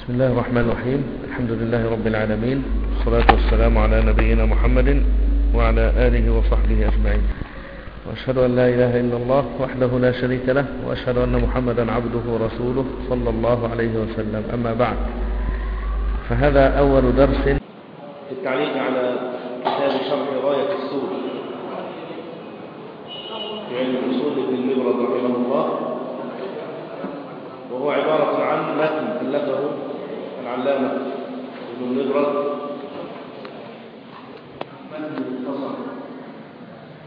بسم الله الرحمن الرحيم الحمد لله رب العالمين والصلاة والسلام على نبينا محمد وعلى آله وصحبه أجمعين وأشهد أن لا إله إلا الله وحده لا شريك له وأشهد أن محمدا عبده ورسوله صلى الله عليه وسلم أما بعد فهذا أول درس في التعليق على كتاب شرح غاية السور. في علم الأصول ابن المبرد رحمه الله. وهو عبارة عن متن ألفه العلامة ابن المبرد متن مختصر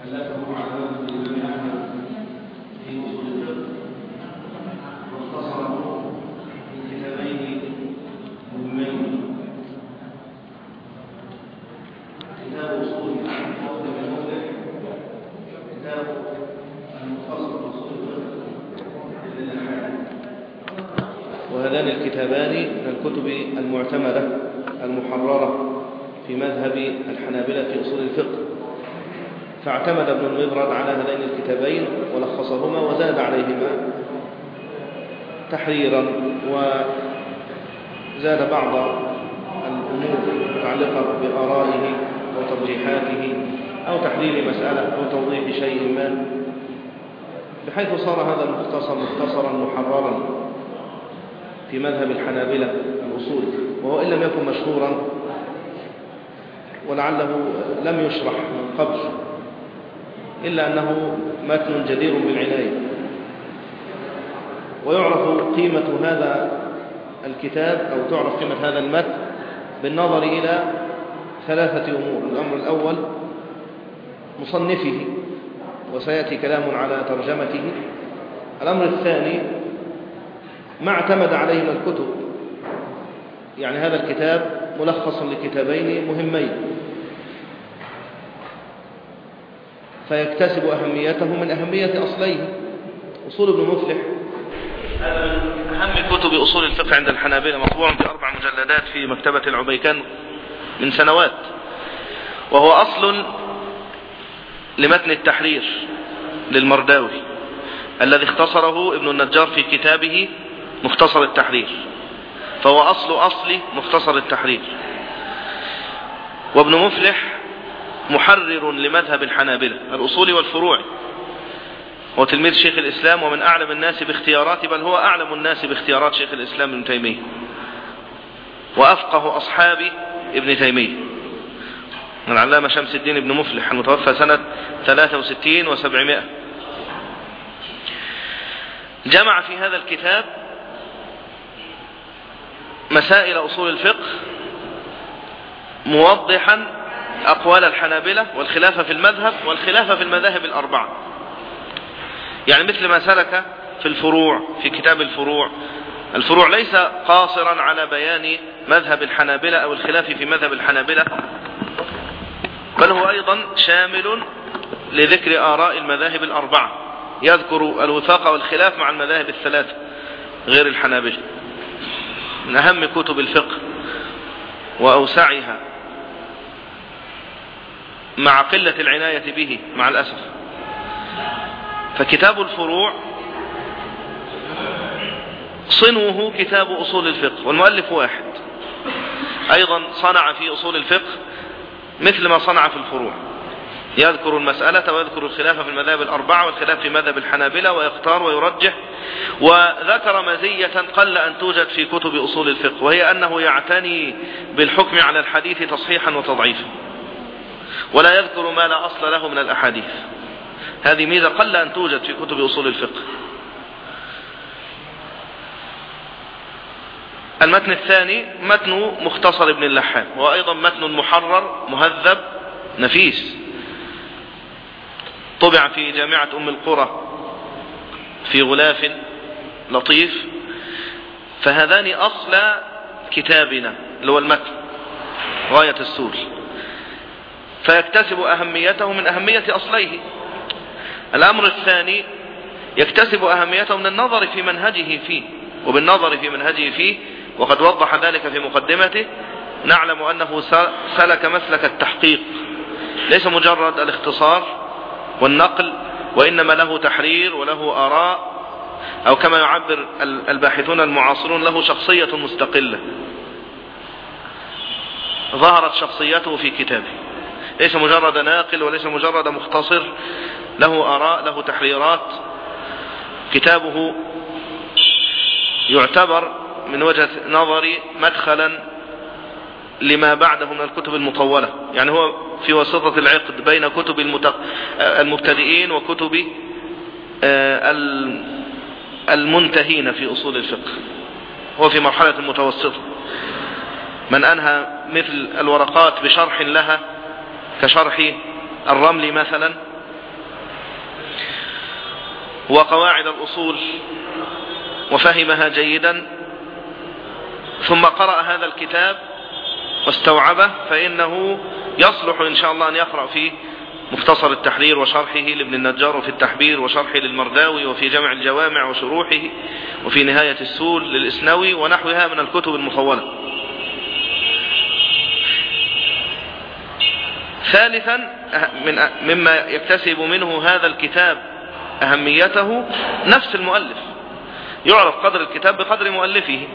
ألفه علامة الإمام أحمد في أصول الفقه واختصره في كتابين مهمين كتاب أصول الفقه المفلح كتاب المختصر أصول الفقه للأحاد وهذان الكتابان من الكتب المعتمدة المحررة في مذهب الحنابلة في أصول الفقه. فاعتمد ابن المبرد على هذين الكتابين ولخصهما وزاد عليهما تحريرا وزاد بعض الأمور المتعلقة بآرائه أو ترجيحاته أو تحليل مسألة أو توضيح شيء ما بحيث صار هذا المختصر مختصرا محررا. في مذهب الحنابلة الأصول وهو إن لم يكن مشهورا ولعله لم يشرح من قبل إلا أنه متن جدير بالعناية. ويعرف قيمة هذا الكتاب أو تعرف قيمة هذا المتن بالنظر إلى ثلاثة أمور. الأمر الأول مصنفه وسيأتي كلام على ترجمته. الأمر الثاني ما اعتمد عليه من الكتب. يعني هذا الكتاب ملخص لكتابين مهمين. فيكتسب أهميته من أهمية أصليه. أصول ابن مفلح. أهم كتب أصول الفقه عند الحنابلة مطبوع في أربع مجلدات في مكتبة العبيكان من سنوات. وهو أصل لمتن التحرير للمرداوي الذي اختصره ابن النجار في كتابه مختصر التحرير. فهو أصل أصل مختصر التحرير. وابن مفلح محرر لمذهب الحنابلة الأصول والفروع. هو تلميذ شيخ الإسلام ومن أعلم الناس باختيارات بل هو أعلم الناس باختيارات شيخ الإسلام ابن تيمية. وأفقه أصحاب ابن تيمية. العلامة شمس الدين ابن مفلح المتوفى سنة 63 و700 جمع في هذا الكتاب مسائل أصول الفقه موضحا أقوال الحنابلة والخلافة في المذهب والخلافة في المذاهب الأربعة يعني مثل ما سلك في الفروع في كتاب الفروع. الفروع ليس قاصرا على بيان مذهب الحنابلة أو الخلاف في مذهب الحنابلة بل هو أيضا شامل لذكر آراء المذاهب الأربعة يذكر الوفاق والخلاف مع المذاهب الثلاثة غير الحنابلة. من أهم كتب الفقه وأوسعها مع قلة العناية به مع الأسف. فكتاب الفروع صنوه كتاب أصول الفقه والمؤلف واحد. أيضا صنع في أصول الفقه مثل ما صنع في الفروع. يذكر المسألة ويذكر الخلاف في المذاهب الأربعة والخلاف في مذهب الحنابلة ويختار ويرجح. وذكر مزية قل أن توجد في كتب أصول الفقه وهي أنه يعتني بالحكم على الحديث تصحيحا وتضعيفا. ولا يذكر ما لا أصل له من الأحاديث. هذه ميزة قل أن توجد في كتب أصول الفقه. المتن الثاني متن مختصر ابن اللحام وهو أيضا متن محرر مهذب نفيس. طبع في جامعة أم القرى في غلاف لطيف فهذان أصل كتابنا اللي هو المتن غاية السور. فيكتسب أهميته من أهمية أصليه. الأمر الثاني يكتسب أهميته من النظر في منهجه فيه وبالنظر في منهجه فيه وقد وضح ذلك في مقدمته. نعلم أنه سلك مسلك التحقيق ليس مجرد الاختصار والنقل وإنما له تحرير وله آراء أو كما يعبر الباحثون المعاصرون له شخصية مستقلة. ظهرت شخصيته في كتابه. ليس مجرد ناقل وليس مجرد مختصر. له آراء له تحريرات. كتابه يعتبر من وجهة نظري مدخلا لما بعده من الكتب المطولة. يعني هو في وسطة العقد بين كتب المبتدئين وكتب آه، المنتهين في أصول الفقه. هو في مرحلة المتوسطة. من أنهى مثل الورقات بشرح لها كشرح الرمل مثلا وقواعد الأصول وفهمها جيدا ثم قرأ هذا الكتاب واستوعبه فإنه يصلح إن شاء الله أن يقرأ فيه مختصر التحرير وشرحه لابن النجار وفي التحبير وشرحه للمرداوي وفي جمع الجوامع وشروحه وفي نهاية السول للإسنوي ونحوها من الكتب المفولة ثالثا من مما يكتسب منه هذا الكتاب أهميته نفس المؤلف. يعرف قدر الكتاب بقدر مؤلفه.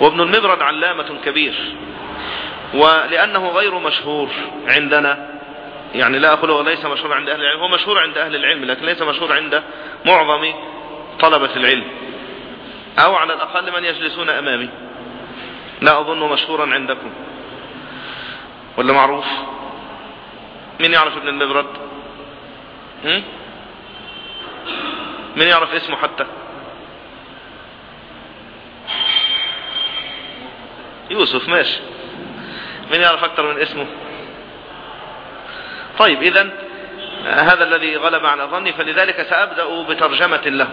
وابن المبرد علامة كبير. ولأنه غير مشهور عندنا. يعني لا أقول ليس مشهور عند أهل العلم هو مشهور عند أهل العلم لكن ليس مشهور عند معظم طلبة العلم. أو على الأقل من يجلسون أمامي. لا أظن مشهورا عندكم. ولا معروف؟ من يعرف ابن المبرد؟ من يعرف اسمه حتى؟ يوسف ماشي. من يعرف أكثر من اسمه؟ طيب إذا هذا الذي غلب على ظني فلذلك سأبدأ بترجمة له.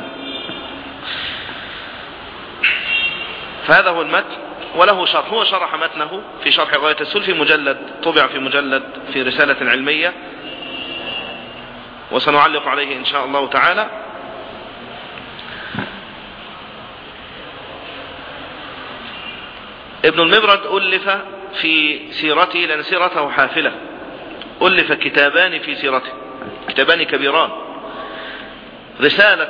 فهذا هو المتن وله شرح هو شرح متنه في شرح غاية السل في مجلد طبع في مجلد في رسالة علمية وسنعلق عليه إن شاء الله تعالى. ابن المبرد ألف في سيرته لأن سيرته حافلة. ألف كتابان في سيرته. كتابان كبيران. رسالة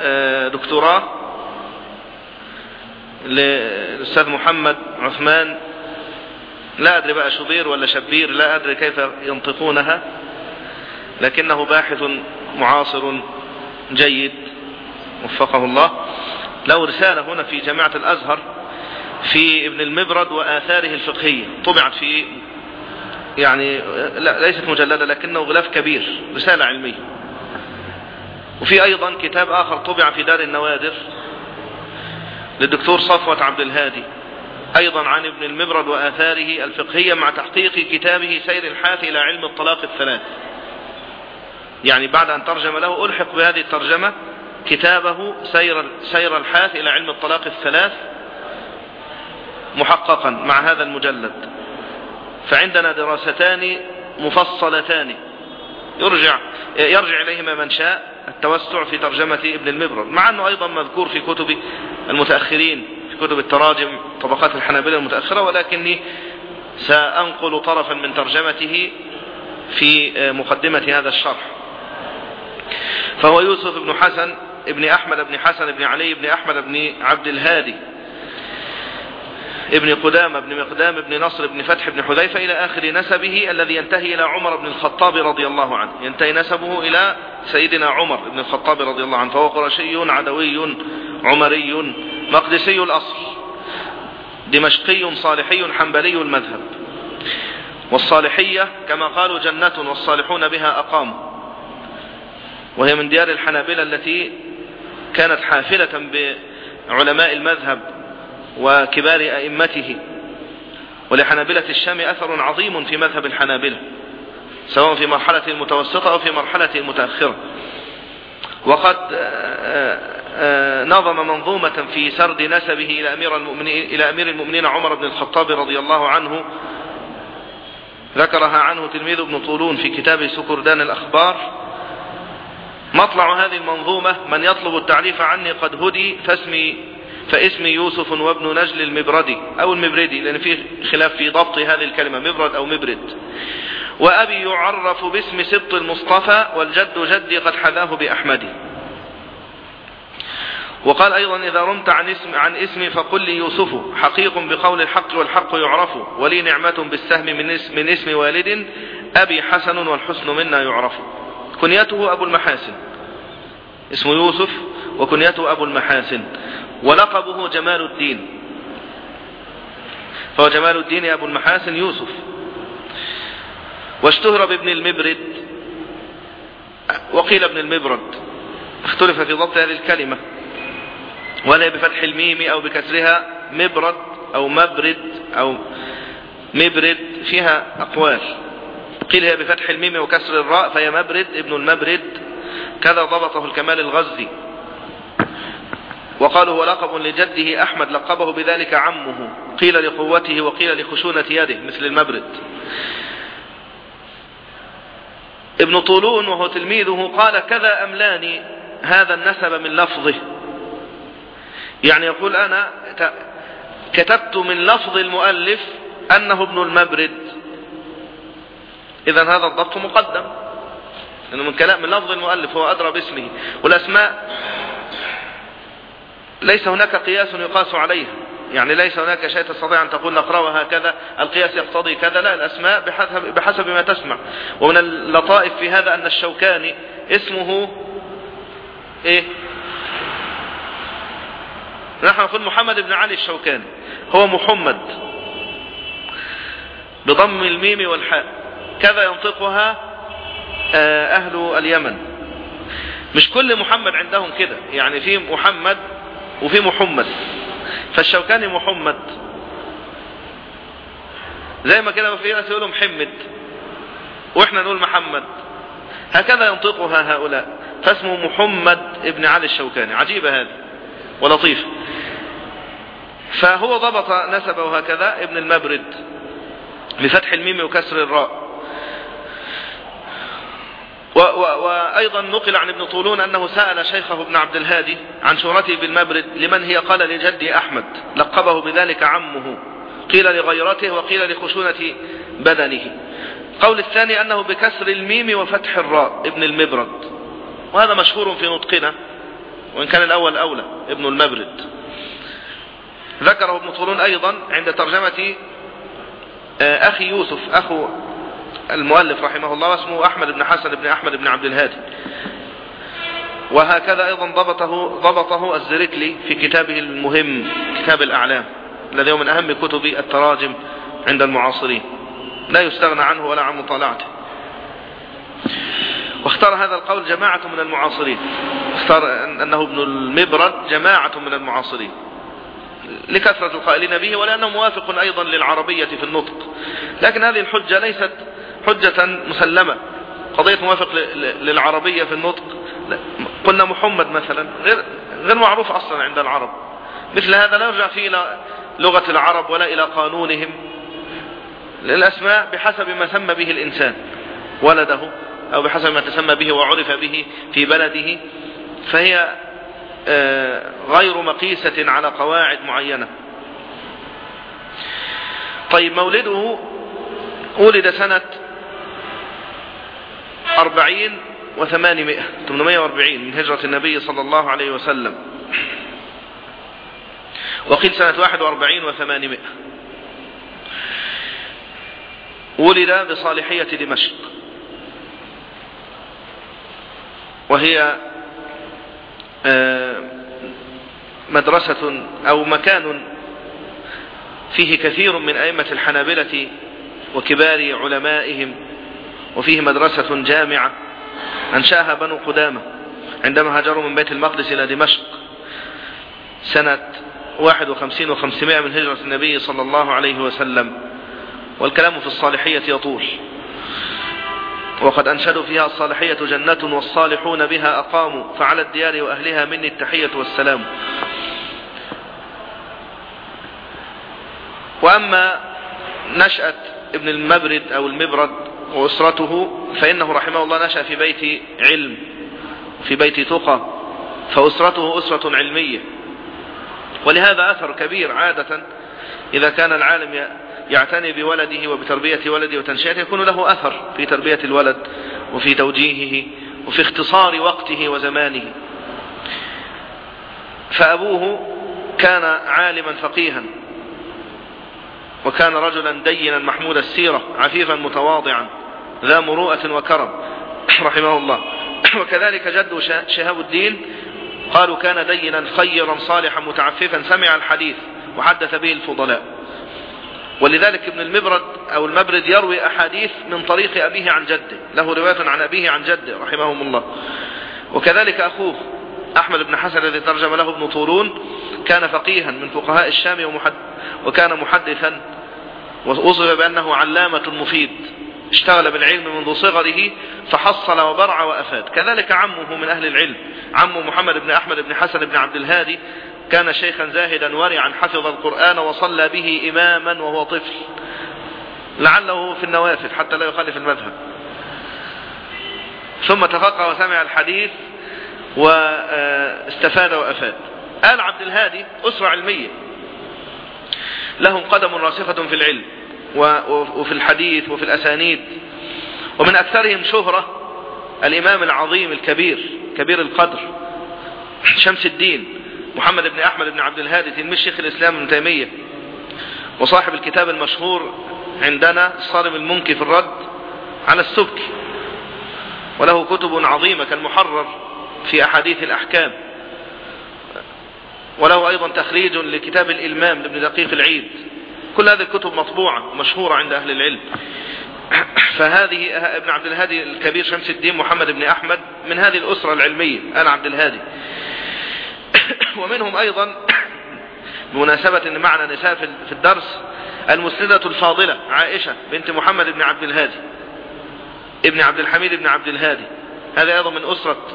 آه، دكتوراه للأستاذ محمد عثمان. لا أدري بقى شبير ولا شبير لا أدري كيف ينطقونها لكنه باحث معاصر جيد. وفقه الله. له رسالة هنا في جامعة الأزهر. في ابن المبرد وآثاره الفقهية. طبعت في يعني لا ليست مجلدة لكنه غلاف كبير رسالة علمية. وفي أيضا كتاب آخر طبع في دار النوادر للدكتور صفوة عبد الهادي أيضا عن ابن المبرد وآثاره الفقهية مع تحقيق كتابه سير الحاث إلى علم الطلاق الثلاث. يعني بعد أن ترجم له ألحق بهذه الترجمة كتابه سير, سير الحاث إلى علم الطلاق الثلاث. محققا مع هذا المجلد. فعندنا دراستان مفصلتان. يرجع يرجع إليهما من شاء التوسع في ترجمة ابن المبرد مع أنه أيضا مذكور في كتب المتأخرين في كتب التراجم طبقات الحنابلة المتأخرة ولكني سأنقل طرفا من ترجمته في مقدمة هذا الشرح. فهو يوسف بن حسن ابن أحمد بن حسن بن علي بن أحمد بن عبد الهادي. ابن قدامة بن مقدام بن نصر بن فتح بن حذيفة إلى آخر نسبه الذي ينتهي إلى عمر بن الخطاب رضي الله عنه. ينتهي نسبه إلى سيدنا عمر بن الخطاب رضي الله عنه فهو قرشي عدوي عمري مقدسي الأصل دمشقي صالحي حنبلي المذهب. والصالحية كما قالوا جنة والصالحون بها أقاموا وهي من ديار الحنابلة التي كانت حافلة بعلماء المذهب. وكبار أئمته. ولحنابلة الشام أثر عظيم في مذهب الحنابلة سواء في مرحلة المتوسطة أو في مرحلة المتأخرة وقد آه، آه، نظم منظومة في سرد نسبه إلى أمير المؤمنين, إلى أمير المؤمنين عمر بن الخطاب رضي الله عنه. ذكرها عنه تلميذ ابن طولون في كتاب سكردان الأخبار. مطلع هذه المنظومة من يطلب التعريف عني قد هدي فاسمي فاسمي يوسف وابن نجل المبردي أو المبردي لأن في خلاف في ضبط هذه الكلمة مبرد أو مبرد. وأبي يعرف باسم سبط المصطفى والجد جدي قد حذاه بأحمدي وقال أيضا إذا رمت عن اسم عن اسمي فقل لي يوسف. حقيق بقول الحق والحق يعرف. ولي نعمة بالسهم من اسم, من اسم والد. أبي حسن والحسن منا يعرف. كنيته أبو المحاسن. اسمه يوسف وكنيته أبو المحاسن. ولقبه جمال الدين. فهو جمال الدين أبو المحاسن يوسف. واشتهر بابن المبرد. وقيل ابن المبرد. اختلف في ضبط هذه الكلمة. ولا بفتح الميم أو بكسرها مبرد أو مبرد أو مبرد. فيها أقوال. قيل هي بفتح الميم وكسر الراء فهي مبرد. ابن المبرد. كذا ضبطه الكمال الغزي. وقالوا هو لقب لجده أحمد لقبه بذلك عمه. قيل لقوته وقيل لخشونة يده مثل المبرد. ابن طولون وهو تلميذه قال كذا أملاني هذا النسب من لفظه. يعني يقول أنا كتبت من لفظ المؤلف أنه ابن المبرد. إذا هذا الضبط مقدم. لأنه من كلام من لفظ المؤلف هو أدرى باسمه. والأسماء ليس هناك قياس يقاس عليها يعني ليس هناك شيء تستطيع أن تقول نقرأها هكذا القياس يقتضي كذا. لا الأسماء بحسب, بحسب ما تسمع. ومن اللطائف في هذا أن الشوكاني اسمه إيه؟ نحن نقول محمد بن علي الشوكاني. هو محمد. بضم الميم والحاء. كذا ينطقها أهل اليمن. مش كل محمد عندهم كده. يعني في محمد وفي محمد. فالشوكاني محمد. زي ما كده في ناس يقولوا محمد وإحنا نقول محمد. هكذا ينطقها هؤلاء. فاسمه محمد ابن علي الشوكاني. عجيبة هذه ولطيف فهو ضبط نسبه هكذا ابن المبرد بفتح الميم وكسر الراء. وأيضا نقل عن ابن طولون أنه سأل شيخه ابن عبد الهادي عن شهرته بالمبرد لمن هي؟ قال لجدي أحمد لقبه بذلك عمه قيل لغيرته وقيل لخشونة بدنه. قول الثاني أنه بكسر الميم وفتح الراء ابن المبرد. وهذا مشهور في نطقنا وإن كان الأول أولى ابن المبرد. ذكره ابن طولون أيضا عند ترجمة أخي يوسف أخو المؤلف رحمه الله اسمه أحمد بن حسن بن أحمد بن عبد الهادي. وهكذا أيضا ضبطه, ضبطه الزركلي في كتابه المهم كتاب الأعلام الذي هو من أهم كتب التراجم عند المعاصرين. لا يستغنى عنه ولا عن مطالعته. واختار هذا القول جماعة من المعاصرين. اختار أنه ابن المبرد جماعة من المعاصرين. لكثرة القائلين به ولأنه موافق أيضا للعربية في النطق. لكن هذه الحجة ليست حجة مسلمة. قضية موافق للعربية في النطق. قلنا محمد مثلا غير, غير معروف أصلا عند العرب. مثل هذا لا يرجع فيه إلى لغة العرب ولا إلى قانونهم. الأسماء بحسب ما سمى به الإنسان ولده أو بحسب ما تسمى به وعرف به في بلده. فهي غير مقيسة على قواعد معينة. طيب مولده ولد سنة أربعين وثمانمائة ثمانمائة وأربعين من هجرة النبي صلى الله عليه وسلم. وقيل سنة واحد وأربعين وثمانمائة. ولد بصالحية دمشق. وهي مدرسة أو مكان فيه كثير من أئمة الحنابلة وكبار علمائهم وفيه مدرسة جامعة أنشأها بنو قدامة عندما هاجروا من بيت المقدس إلى دمشق سنة 51 و500 من هجرة النبي صلى الله عليه وسلم. والكلام في الصالحية يطول. وقد أنشدوا فيها الصالحية جنة والصالحون بها أقاموا فعلى الديار وأهلها مني التحية والسلام. وأما نشأة ابن المبرد أو المبرد وأسرته فإنه رحمه الله نشأ في بيت علم في بيت تقى فأسرته أسرة علمية. ولهذا أثر كبير عادة إذا كان العالم يعتني بولده وبتربية ولده وتنشئته يكون له أثر في تربية الولد وفي توجيهه وفي اختصار وقته وزمانه. فأبوه كان عالما فقيها وكان رجلا دينا محمود السيرة عفيفا متواضعا. ذا مروءة وكرم. رحمه الله. وكذلك جده شهاب الدين قالوا كان دينا خيرا صالحا متعففا سمع الحديث وحدث به الفضلاء. ولذلك ابن المبرد أو المبرد يروي أحاديث من طريق أبيه عن جده. له رواية عن أبيه عن جده. رحمهم الله. وكذلك أخوه أحمد بن حسن الذي ترجم له ابن طولون كان فقيها من فقهاء الشام ومحد وكان محدثا ووصف بأنه علامة مفيد. اشتغل بالعلم منذ صغره فحصل وبرع وأفاد. كذلك عمه من أهل العلم. عمه محمد بن أحمد بن حسن بن عبد الهادي كان شيخا زاهدا ورعا حفظ القرآن وصلى به إماما وهو طفل. لعله في النوافل حتى لا يخالف المذهب. ثم تفقه وسمع الحديث واستفاد وأفاد. آل عبد الهادي أسرة علمية. لهم قدم راسخة في العلم. وفي الحديث وفي الأسانيد. ومن أكثرهم شهرة الإمام العظيم الكبير كبير القدر شمس الدين محمد بن أحمد بن عبد الهادي تلميذ شيخ الإسلام ابن تيمية وصاحب الكتاب المشهور عندنا الصارم المنكي في الرد على السبكي وله كتب عظيمة كالمحرر في أحاديث الأحكام. وله أيضا تخريج لكتاب الإلمام لابن دقيق العيد. كل هذه الكتب مطبوعة ومشهورة عند أهل العلم. فهذه ابن عبد الهادي الكبير شمس الدين محمد بن أحمد من هذه الأسرة العلمية أنا عبد الهادي. ومنهم أيضا بمناسبة أن معنا نساء في الدرس المسندة الفاضلة عائشة بنت محمد بن عبد الهادي. ابن عبد الحميد بن عبد الهادي. هذا أيضا من أسرة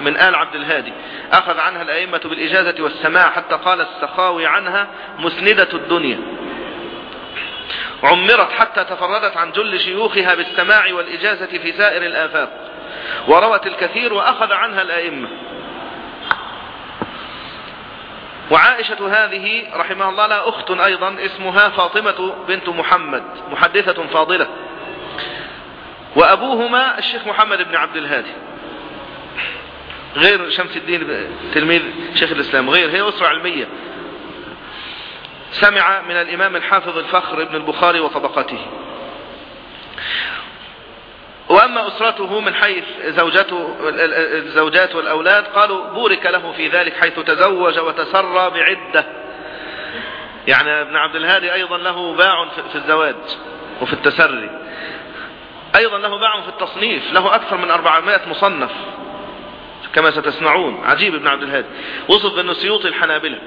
من آل عبد الهادي. أخذ عنها الأئمة بالإجازة والسماع حتى قال السخاوي عنها مسندة الدنيا. عمرت حتى تفردت عن جل شيوخها بالسماع والإجازة في سائر الآفاق. وروت الكثير وأخذ عنها الأئمة. وعائشة هذه رحمها الله لا أخت أيضا اسمها فاطمة بنت محمد محدثة فاضلة. وأبوهما الشيخ محمد بن عبد الهادي. غير شمس الدين تلميذ شيخ الإسلام غير هي أسرة علمية. سمع من الإمام الحافظ الفخر ابن البخاري وطبقته. وأما أسرته من حيث زوجته الزوجات والأولاد قالوا بورك له في ذلك حيث تزوج وتسرى بعدة. يعني ابن عبد الهادي أيضا له باع في الزواج وفي التسري. أيضا له باع في التصنيف له أكثر من 400 مصنف كما ستسمعون. عجيب ابن عبد الهادي. وصف بأنه سيوطي الحنابلة.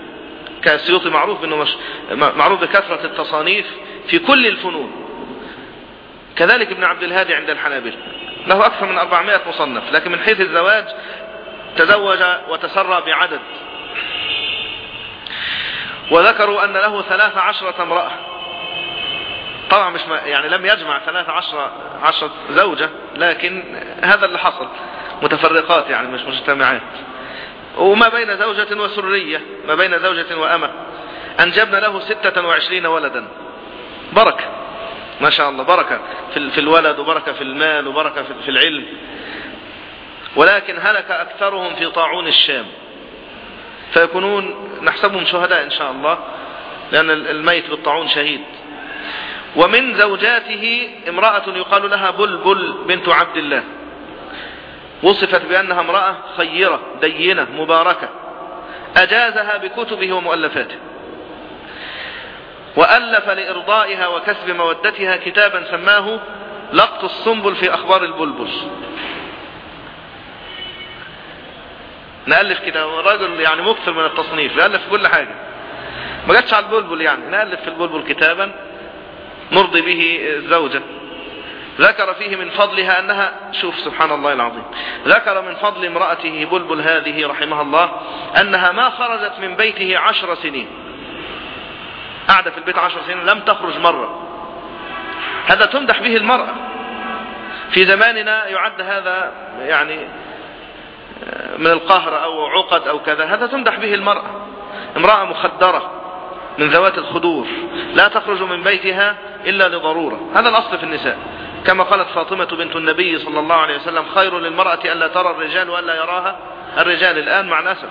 كالسيوطي معروف بأنه مش معروف بكثرة التصانيف في كل الفنون. كذلك ابن عبد الهادي عند الحنابلة. له أكثر من 400 مصنف لكن من حيث الزواج تزوج وتسرى بعدد. وذكروا أن له ثلاث عشرة امرأة. طبعا مش يعني لم يجمع ثلاث عشرة, عشرة زوجة لكن هذا اللي حصل. متفرقات يعني مش مجتمعات. وما بين زوجة وسرية ما بين زوجة وأمة. أنجبنا له ستة وعشرين ولدا. بركة. ما شاء الله بركة في الولد وبركة في المال وبركة في العلم. ولكن هلك أكثرهم في طاعون الشام. فيكونون نحسبهم شهداء إن شاء الله لأن الميت بالطاعون شهيد. ومن زوجاته امرأة يقال لها بلبل بنت عبد الله. وصفت بأنها امرأة خيرة دينة مباركة. أجازها بكتبه ومؤلفاته. وألف لإرضائها وكسب مودتها كتابا سماه لقط السنبل في أخبار البلبل. نألف كده رجل يعني مكثر من التصنيف نألف كل حاجة. ما جاتش على البلبل يعني نألف في البلبل كتابا نرضي به الزوجة ذكر فيه من فضلها أنها شوف سبحان الله العظيم ذكر من فضل امرأته بلبل هذه رحمها الله أنها ما خرجت من بيته عشر سنين. قاعدة في البيت عشر سنين لم تخرج مرة. هذا تمدح به المرأة. في زماننا يعد هذا يعني من القهر أو عقد أو كذا هذا تمدح به المرأة. امرأة مخدرة من ذوات الخدور لا تخرج من بيتها إلا لضرورة. هذا الأصل في النساء. كما قالت فاطمة بنت النبي صلى الله عليه وسلم خير للمرأة أن لا ترى الرجال وأن لا يراها الرجال الآن مع الأسف.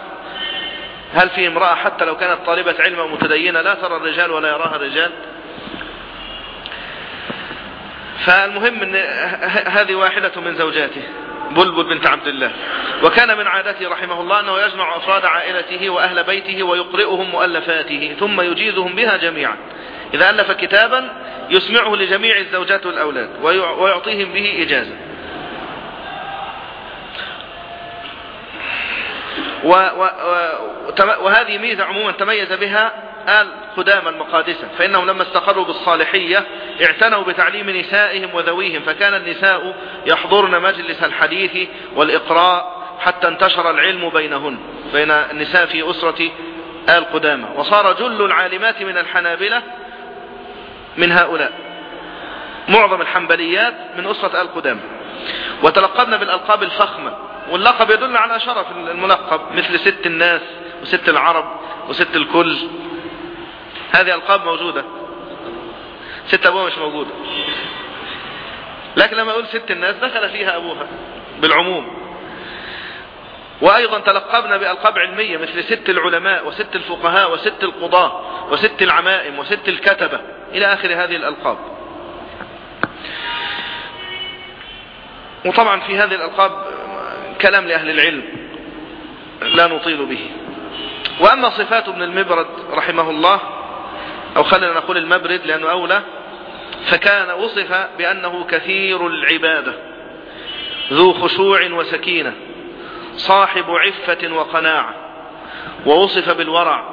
هل في امرأة حتى لو كانت طالبة علم ومتدينة لا ترى الرجال ولا يراها الرجال؟ فالمهم إن هذه واحدة من زوجاته بلبل بنت عبد الله. وكان من عادته رحمه الله أنه يجمع أفراد عائلته وأهل بيته ويقرئهم مؤلفاته ثم يجيزهم بها جميعا. إذا ألف كتابا يسمعه لجميع الزوجات والأولاد ويعطيهم به إجازة. وهذه ميزة عموما تميز بها آل قدام المقادسة فإنهم لما استقروا بالصالحية اعتنوا بتعليم نسائهم وذويهم فكان النساء يحضرن مجلس الحديث والإقراء حتى انتشر العلم بينهن بين النساء في أسرة آل قدامة وصار جل العالمات من الحنابلة من هؤلاء. معظم الحنبليات من أسرة آل قدامة. وتلقبنا بالألقاب الفخمة. واللقب يدل على شرف الملقب مثل ست الناس وست العرب وست الكل. هذه ألقاب موجودة. ست أبوها مش موجودة. لكن لما أقول ست الناس دخل فيها أبوها بالعموم. وأيضا تلقبنا بألقاب علمية مثل ست العلماء وست الفقهاء وست القضاة وست العمائم وست الكتبة إلى آخر هذه الألقاب. وطبعا في هذه الألقاب كلام لأهل العلم لا نطيل به. وأما صفات ابن المبرد رحمه الله أو خلينا نقول المبرد لأنه أولى فكان وصف بأنه كثير العبادة ذو خشوع وسكينة. صاحب عفة وقناعة ووصف بالورع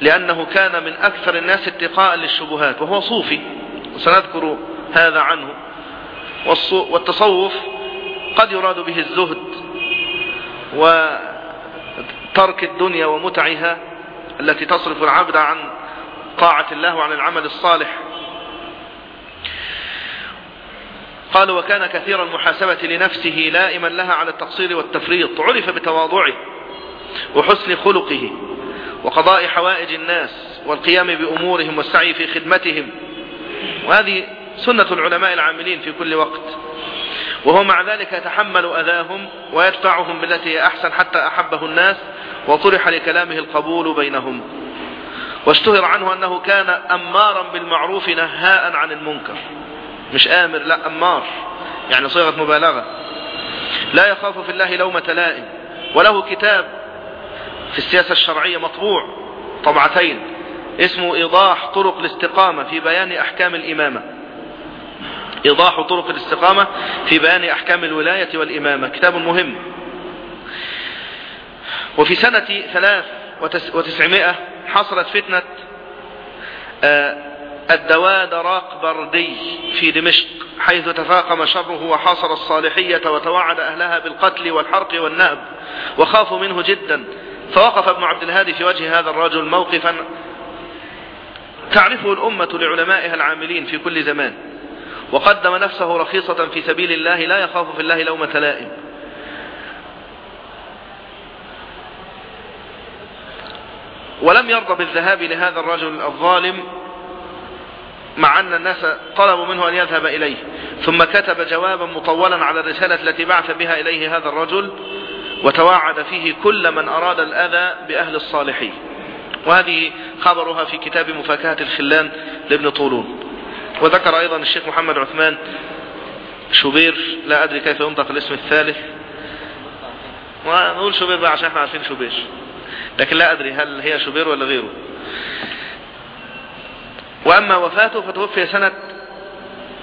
لأنه كان من أكثر الناس اتقاء للشبهات وهو صوفي سنذكر هذا عنه. والتصوف قد يراد به الزهد وترك الدنيا ومتعها التي تصرف العبد عن طاعة الله وعن العمل الصالح. قال وكان كثير المحاسبة لنفسه لائما لها على التقصير والتفريط عرف بتواضعه وحسن خلقه وقضاء حوائج الناس والقيام بأمورهم والسعي في خدمتهم. وهذه سنة العلماء العاملين في كل وقت. وهو مع ذلك يتحمل أذاهم ويدفعهم بالتي هي أحسن حتى أحبه الناس وطرح لكلامه القبول بينهم. واشتهر عنه أنه كان أمارا بالمعروف نهاء عن المنكر. مش آمر لا أمار. يعني صيغة مبالغة. لا يخاف في الله لومة لائم وله كتاب في السياسة الشرعية مطبوع طبعتين. اسمه إيضاح طرق الاستقامة في بيان أحكام الإمامة. إيضاح طرق الاستقامة في بيان أحكام الولاية والإمامة. كتاب مهم. وفي سنة ثلاث وتسعمائة حصلت فتنة الدواد راق بردي في دمشق حيث تفاقم شره وحاصر الصالحية وتوعد أهلها بالقتل والحرق والنهب وخافوا منه جدا. فوقف ابن عبد الهادي في وجه هذا الرجل موقفا. تعرفه الأمة لعلمائها العاملين في كل زمان. وقدم نفسه رخيصة في سبيل الله لا يخاف في الله لومة لائم ولم يرضى بالذهاب لهذا الرجل الظالم مع أن الناس طلبوا منه أن يذهب إليه. ثم كتب جوابا مطولا على الرسالة التي بعث بها إليه هذا الرجل وتوعد فيه كل من أراد الأذى بأهل الصالحين. وهذه خبرها في كتاب مفاكهة الخلان لابن طولون. وذكر أيضا الشيخ محمد عثمان شوبير لا أدري كيف ينطق الاسم الثالث. ونقول شوبير بقى عشان إحنا عارفين شوبير. لكن لا أدري هل هي شوبير ولا غيره. وأما وفاته فتوفي سنة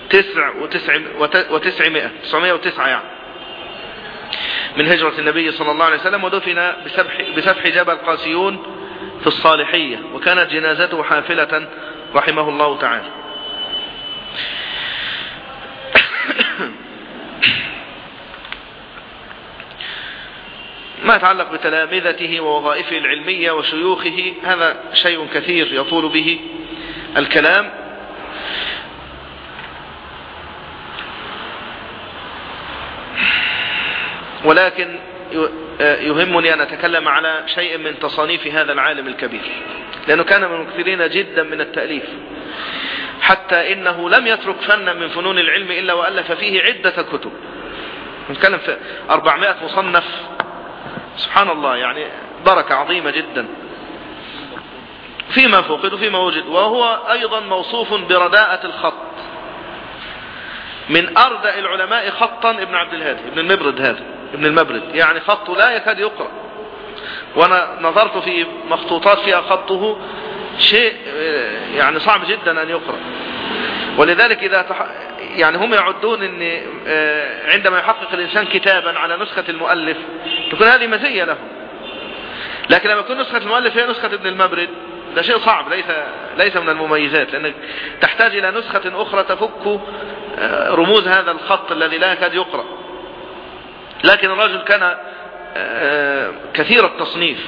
تسع وتسع وتسعمائة تسعمائة وتسعة يعني. من هجرة النبي صلى الله عليه وسلم ودفن بسفح, بسفح جبل قاسيون في الصالحية وكانت جنازته حافلة رحمه الله تعالى. ما يتعلق بتلامذته ووظائفه العلمية وشيوخه هذا شيء كثير يطول به. الكلام ولكن يهمني أن أتكلم على شيء من تصانيف هذا العالم الكبير لأنه كان من المكثرين جدا من التأليف حتى إنه لم يترك فنا من فنون العلم إلا وألف فيه عدة كتب. نتكلم في 400 مصنف. سبحان الله يعني بركة عظيمة جدا. فيما فقد وفيما وجد وهو أيضا موصوف برداءة الخط. من أردأ العلماء خطا ابن عبد الهادي ابن المبرد هذا ابن المبرد. يعني خطه لا يكاد يقرأ. وأنا نظرت في مخطوطات فيها خطه شيء يعني صعب جدا أن يقرأ. ولذلك إذا تح... يعني هم يعدون إن عندما يحقق الإنسان كتابا على نسخة المؤلف تكون هذه مزية له لكن لما يكون نسخة المؤلف هي نسخة ابن المبرد ده شيء صعب ليس ليس من المميزات لأنك تحتاج إلى نسخة أخرى تفك رموز هذا الخط الذي لا يكاد يقرأ. لكن الرجل كان كثير التصنيف.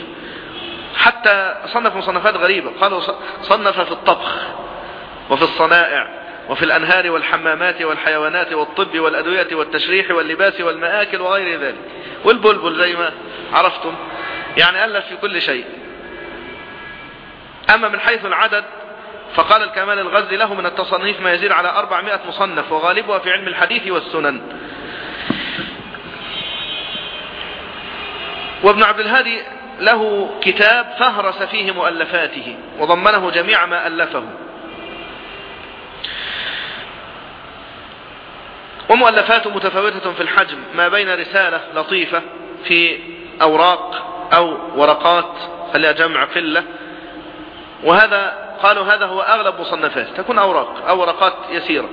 حتى صنف مصنفات غريبة. قالوا صنف في الطبخ وفي الصنائع وفي الأنهار والحمامات والحيوانات والطب والأدوية والتشريح واللباس والمآكل وغير ذلك. والبلبل زي ما عرفتم يعني ألف في كل شيء. أما من حيث العدد فقال الكمال الغزي له من التصنيف ما يزيد على 400 مصنف وغالبها في علم الحديث والسنن. وابن عبد الهادي له كتاب فهرس فيه مؤلفاته وضمنه جميع ما ألفه. ومؤلفاته متفاوتة في الحجم ما بين رسالة لطيفة في أوراق أو ورقات خليها جمع قلة وهذا قالوا هذا هو أغلب مصنفات تكون أوراق أو ورقات يسيرة.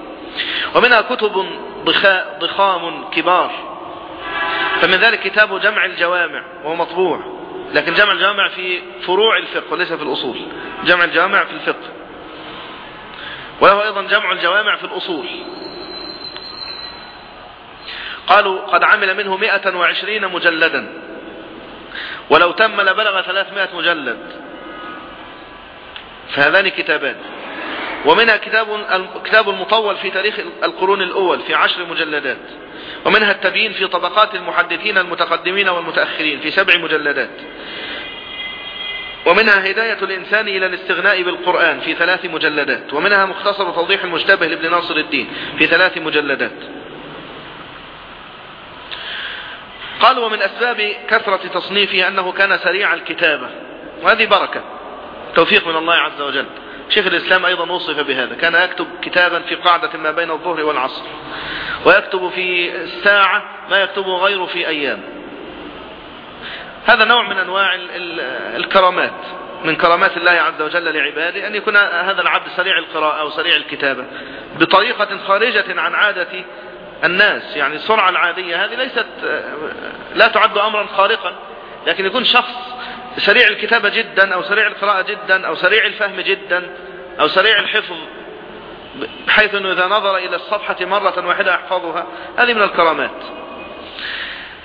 ومنها كتب ضخام كبار. فمن ذلك كتاب جمع الجوامع وهو مطبوع. لكن جمع الجوامع في فروع الفقه وليس في الأصول. جمع الجوامع في الفقه. وله أيضا جمع الجوامع في الأصول. قالوا قد عمل منه 120 مجلدا. ولو تم لبلغ 300 مجلد. فهذان كتابان. ومنها كتاب كتاب المطول في تاريخ القرون الأول في عشر مجلدات. ومنها التبيين في طبقات المحدثين المتقدمين والمتأخرين في سبع مجلدات. ومنها هداية الإنسان إلى الاستغناء بالقرآن في ثلاث مجلدات. ومنها مختصر توضيح المشتبه لابن ناصر الدين في ثلاث مجلدات. قالوا ومن أسباب كثرة تصنيفه أنه كان سريع الكتابة. وهذه بركة. توفيق من الله عز وجل. شيخ الإسلام أيضا وصف بهذا. كان يكتب كتابا في قاعدة ما بين الظهر والعصر. ويكتب في الساعة ما يكتبه غيره في أيام. هذا نوع من أنواع الكرامات. من كرامات الله عز وجل لعباده أن يكون هذا العبد سريع القراءة أو سريع الكتابة. بطريقة خارجة عن عادة الناس. يعني السرعة العادية هذه ليست لا تعد أمرا خارقا لكن يكون شخص سريع الكتابة جدا أو سريع القراءة جدا أو سريع الفهم جدا أو سريع الحفظ بحيث أنه إذا نظر إلى الصفحة مرة واحدة يحفظها هذه من الكرامات.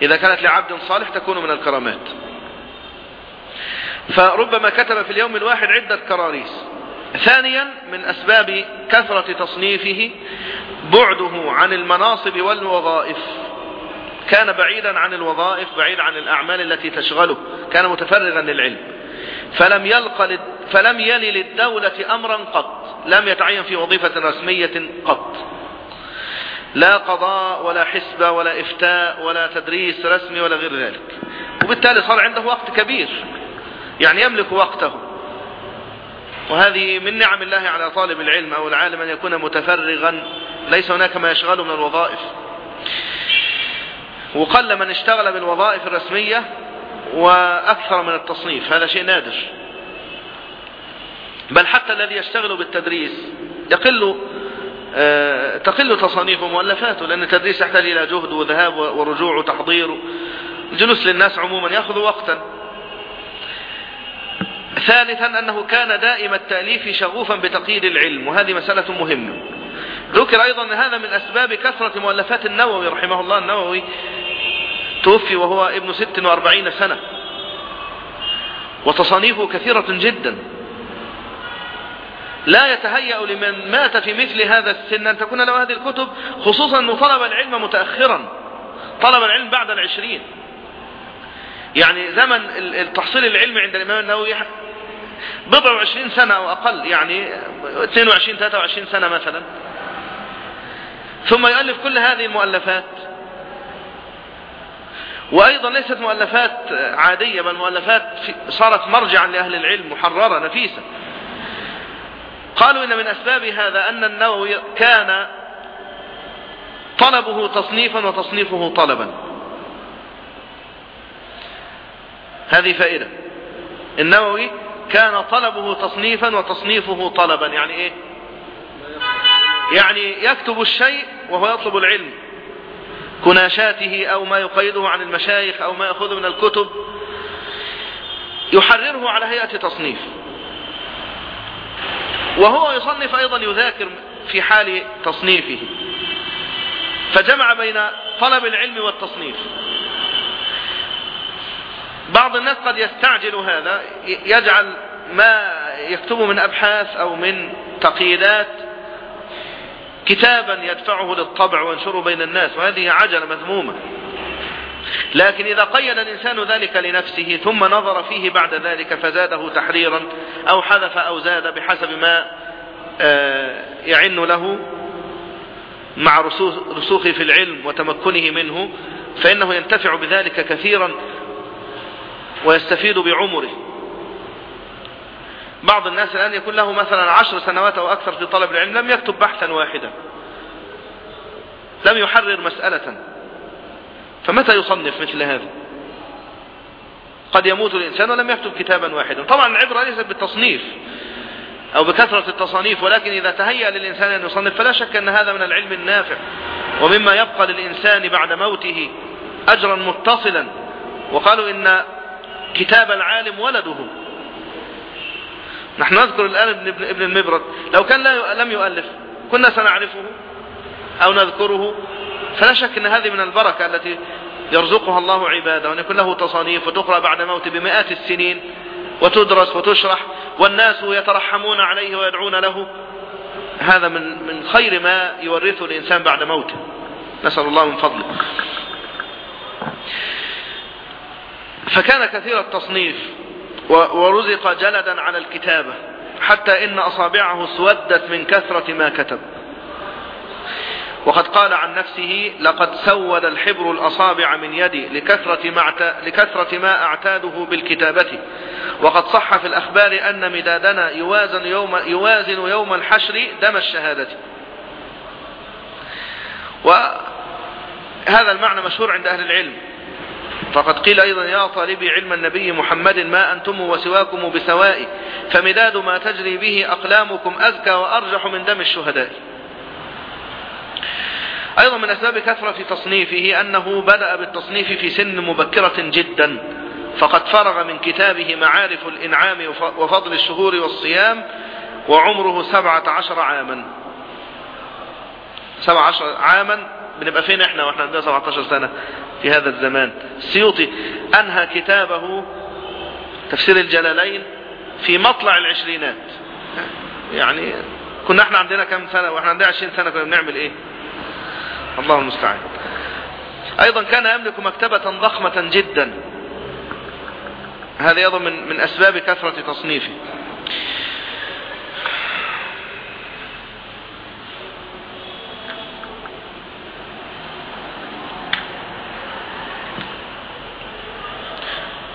إذا كانت لعبد صالح تكون من الكرامات. فربما كتب في اليوم الواحد عدة كراريس. ثانيا من أسباب كثرة تصنيفه بعده عن المناصب والوظائف. كان بعيدا عن الوظائف بعيد عن الأعمال التي تشغله كان متفرغا للعلم. فلم يلق لد فلم يلي للدولة أمرا قط لم يتعين في وظيفة رسمية قط. لا قضاء ولا حسبة ولا إفتاء ولا تدريس رسمي ولا غير ذلك. وبالتالي صار عنده وقت كبير يعني يملك وقته. وهذه من نعم الله على طالب العلم أو العالم أن يكون متفرغا ليس هناك ما يشغله من الوظائف. وقل من اشتغل بالوظائف الرسمية وأكثر من التصنيف. هذا شيء نادر. بل حتى الذي يشتغل بالتدريس يقل أه تقل تصانيفه ومؤلفاته لأن التدريس يحتاج إلى جهد وذهاب ورجوع وتحضير. الجلوس للناس عموما يأخذ وقتا. ثالثا أنه كان دائم التأليف شغوفا بتقييد العلم وهذه مسألة مهمة. ذكر أيضا أن هذا من أسباب كثرة مؤلفات النووي رحمه الله. النووي توفي وهو ابن ست وأربعين سنة. وتصانيفه كثيرة جدا. لا يتهيأ لمن مات في مثل هذا السن أن تكون له هذه الكتب خصوصا أنه طلب العلم متأخرا. طلب العلم بعد العشرين. يعني زمن التحصيل العلمي عند الإمام النووي بضع وعشرين سنة أو أقل يعني 22 23 سنة مثلا. ثم يؤلف كل هذه المؤلفات. وأيضا ليست مؤلفات عادية بل مؤلفات صارت مرجعا لأهل العلم محررة نفيسة. قالوا إن من أسباب هذا أن النووي كان طلبه تصنيفا وتصنيفه طلبا. هذه فائدة. النووي كان طلبه تصنيفا وتصنيفه طلبا. يعني إيه؟ يعني يكتب الشيء وهو يطلب العلم. كناشاته أو ما يقيده عن المشايخ أو ما يأخذه من الكتب يحرره على هيئة تصنيف. وهو يصنف أيضا يذاكر في حال تصنيفه. فجمع بين طلب العلم والتصنيف. بعض الناس قد يستعجل هذا يجعل ما يكتبه من أبحاث أو من تقييدات كتابا يدفعه للطبع وينشره بين الناس وهذه عجلة مذمومة. لكن إذا قيد الإنسان ذلك لنفسه ثم نظر فيه بعد ذلك فزاده تحريرا أو حذف أو زاد بحسب ما آه، يعن له مع رسوخه في العلم وتمكنه منه فإنه ينتفع بذلك كثيرا ويستفيد بعمره. بعض الناس الآن يكون له مثلا عشر سنوات أو أكثر في طلب العلم لم يكتب بحثا واحدا. لم يحرر مسألة. فمتى يصنف مثل هذا؟ قد يموت الإنسان ولم يكتب كتابا واحدا. طبعا العبرة ليست بالتصنيف أو بكثرة التصانيف ولكن إذا تهيأ للإنسان أن يصنف فلا شك أن هذا من العلم النافع. ومما يبقى للإنسان بعد موته أجرا متصلا. وقالوا إن كتاب العالم ولده. نحن نذكر الآن ابن, ابن المبرد. لو كان لم يؤلف كنا سنعرفه أو نذكره. فلا شك أن هذه من البركة التي يرزقها الله عباده وأن يكون له تصانيف وتقرأ بعد موته بمئات السنين وتدرس وتشرح والناس يترحمون عليه ويدعون له. هذا من من خير ما يورثه الإنسان بعد موته. نسأل الله من فضله. فكان كثير التصنيف. ورزق جلدا على الكتابة حتى إن أصابعه اسودت من كثرة ما كتب. وقد قال عن نفسه لقد سود الحبر الأصابع من يدي لكثرة ما, لكثرة ما أعتاده بالكتابة. وقد صح في الأخبار أن مدادنا يوازن يوم, يوازن يوم الحشر دم الشهادة. وهذا المعنى مشهور عند أهل العلم. فقد قيل أيضا يا طالبي علم النبي محمد ما أنتم وسواكم بسواء فمداد ما تجري به أقلامكم أذكى وأرجح من دم الشهداء. أيضا من أسباب كثرة تصنيفه أنه بدأ بالتصنيف في سن مبكرة جدا فقد فرغ من كتابه معارف الإنعام وفضل الشهور والصيام وعمره سبعة عشر عاما. سبعة عشر عاما؟ بنبقى فين إحنا وإحنا عندنا 17 سنة؟ في هذا الزمان. السيوطي أنهى كتابه تفسير الجلالين في مطلع العشرينات. يعني كنا إحنا عندنا كم سنة؟ وإحنا عندنا 20 سنة كنا بنعمل إيه؟ الله المستعان. أيضا كان يملك مكتبة ضخمة جدا. هذا أيضا من, من أسباب كثرة تصنيفه.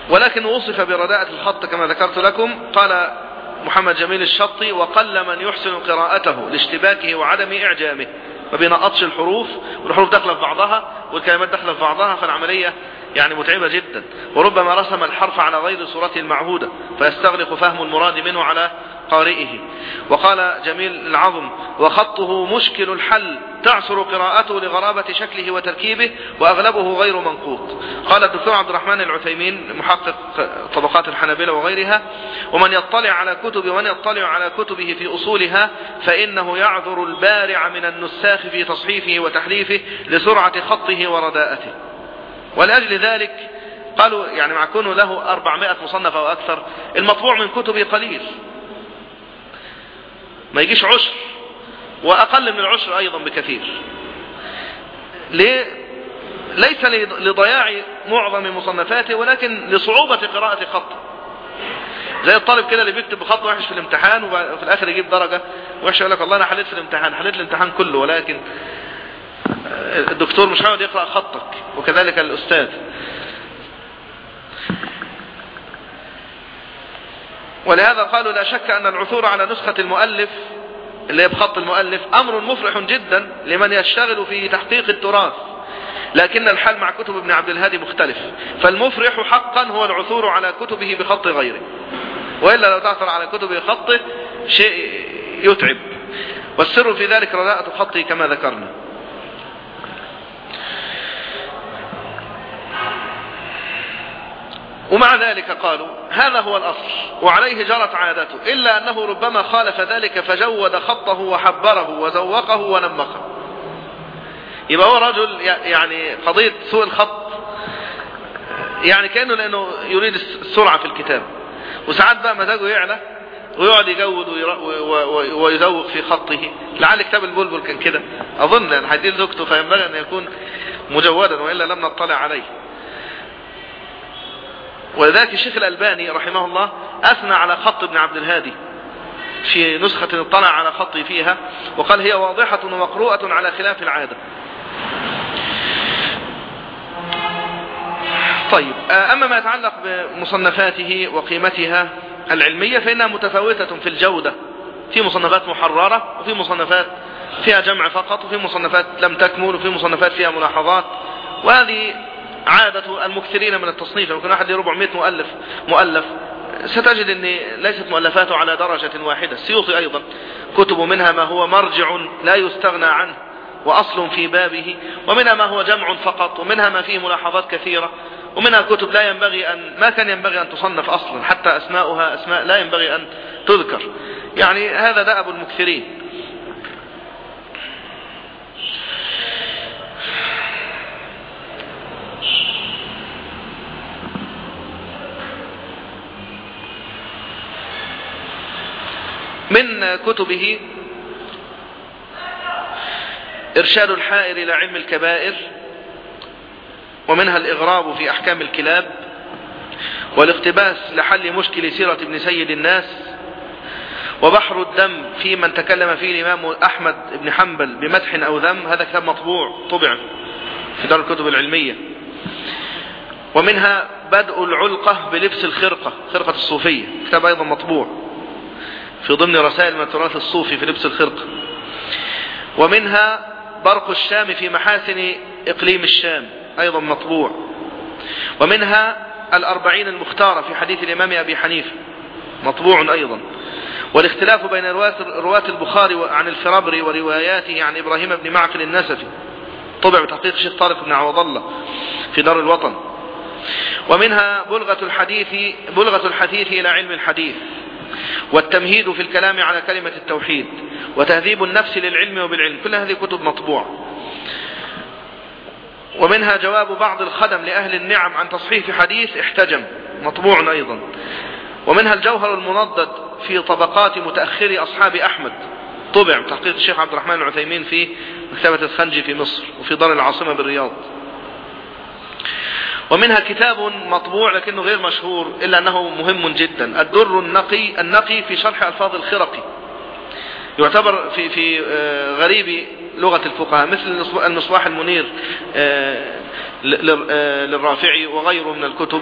ولكن وصف برداءة الخط كما ذكرت لكم قال محمد جميل الشطي وقل من يحسن قراءته لاشتباكه وعدم إعجامه. ما بينقطش الحروف والحروف داخلة في بعضها والكلمات داخلة في بعضها فالعملية يعني متعبة جدا. وربما رسم الحرف على غير صورته المعهودة فيستغرق فهم المراد منه على قارئه. وقال جميل العظم وخطه مشكل الحل تعسر قراءته لغرابة شكله وتركيبه وأغلبه غير منقوط. قال الدكتور عبد الرحمن العثيمين محقق طبقات الحنابلة وغيرها ومن يطلع على كتب ومن يطلع على كتبه في أصولها فإنه يعذر البارع من النساخ في تصحيفه وتحريفه لسرعة خطه ورداءته. ولأجل ذلك قالوا يعني مع كونه له 400 مصنف أو أكثر المطبوع من كتبه قليل. ما يجيش عشر وأقل من العشر أيضا بكثير. ليه؟ ليس لضياع معظم مصنفاته ولكن لصعوبة قراءة خط. زي الطالب كده اللي بيكتب بخط وحش في الامتحان وفي الآخر يجيب درجة وحشة يقول لك والله أنا حليت في الامتحان حليت الامتحان كله ولكن الدكتور مش هيقعد يقرأ خطك. وكذلك الأستاذ. ولهذا قالوا لا شك أن العثور على نسخة المؤلف اللي هي بخط المؤلف أمر مفرح جدا لمن يشتغل في تحقيق التراث لكن الحال مع كتب ابن عبد الهادي مختلف. فالمفرح حقا هو العثور على كتبه بخط غيره. وإلا لو تعثر على كتبه بخطه شيء يتعب. والسر في ذلك رداءة خطه كما ذكرنا. ومع ذلك قالوا هذا هو الأصل وعليه جرت عادته إلا أنه ربما خالف ذلك فجود خطه وحبره وزوقه ونمقه. يبقى هو رجل يعني قضية سوء الخط يعني كأنه لأنه يريد السرعة في الكتاب وساعات بقى مزاجه يعلى ويقعد يجود ويزوق في خطه. لعل كتاب البلبل كان كده. أظن أن حديث زوجته فينبغي أن يكون مجودا وإلا لم نطلع عليه. ولذلك الشيخ الألباني رحمه الله أثنى على خط ابن عبد الهادي في نسخة اطلع على خطي فيها وقال هي واضحة ومقروءة على خلاف العادة. طيب أما ما يتعلق بمصنفاته وقيمتها العلمية فإنها متفاوتة في الجودة. في مصنفات محررة وفي مصنفات فيها جمع فقط وفي مصنفات لم تكمل وفي مصنفات فيها ملاحظات. وهذه عادة المكثرين من التصنيف يمكن واحد 400 مؤلف مؤلف ستجد إن ليست مؤلفاته على درجة واحدة. السيوطي أيضا كتب منها ما هو مرجع لا يستغنى عنه وأصل في بابه ومنها ما هو جمع فقط ومنها ما فيه ملاحظات كثيرة ومنها كتب لا ينبغي ان ما كان ينبغي أن تصنف أصلا حتى أسماؤها أسماء لا ينبغي أن تذكر. يعني هذا دأب المكثرين. من كتبه إرشاد الحائر إلى علم الكبائر ومنها الإغراب في أحكام الكلاب والاقتباس لحل مشكل سيرة ابن سيد الناس وبحر الدم في من تكلم فيه الإمام أحمد بن حنبل بمدح أو ذم هذا كتاب مطبوع طبع في دار الكتب العلمية. ومنها بدء العلقة بلبس الخرقة خرقة الصوفية كتاب أيضا مطبوع. في ضمن رسائل من التراث الصوفي في لبس الخرقة ومنها برق الشام في محاسن إقليم الشام أيضا مطبوع. ومنها الأربعين المختارة في حديث الإمام أبي حنيفة مطبوع أيضا. والاختلاف بين رواة البخاري عن الفرابري ورواياته عن إبراهيم بن معقل النسفي. طبع بتحقيق الشيخ طارق بن عوض الله في دار الوطن. ومنها بلغة الحديث بلغة الحديث إلى علم الحديث. والتمهيد في الكلام على كلمة التوحيد وتهذيب النفس للعلم وبالعلم كل هذه كتب مطبوعة. ومنها جواب بعض الخدم لأهل النعم عن تصحيح حديث احتجم مطبوع أيضا. ومنها الجوهر المنضد في طبقات متأخري أصحاب أحمد. طبع تحقيق الشيخ عبد الرحمن العثيمين في مكتبة الخنجي في مصر وفي دار العاصمة بالرياض. ومنها كتاب مطبوع لكنه غير مشهور إلا أنه مهم جدا. الدر النقي النقي في شرح ألفاظ الخرقي. يعتبر في في غريب لغة الفقهاء مثل المصباح المنير للرافعي وغيره من الكتب.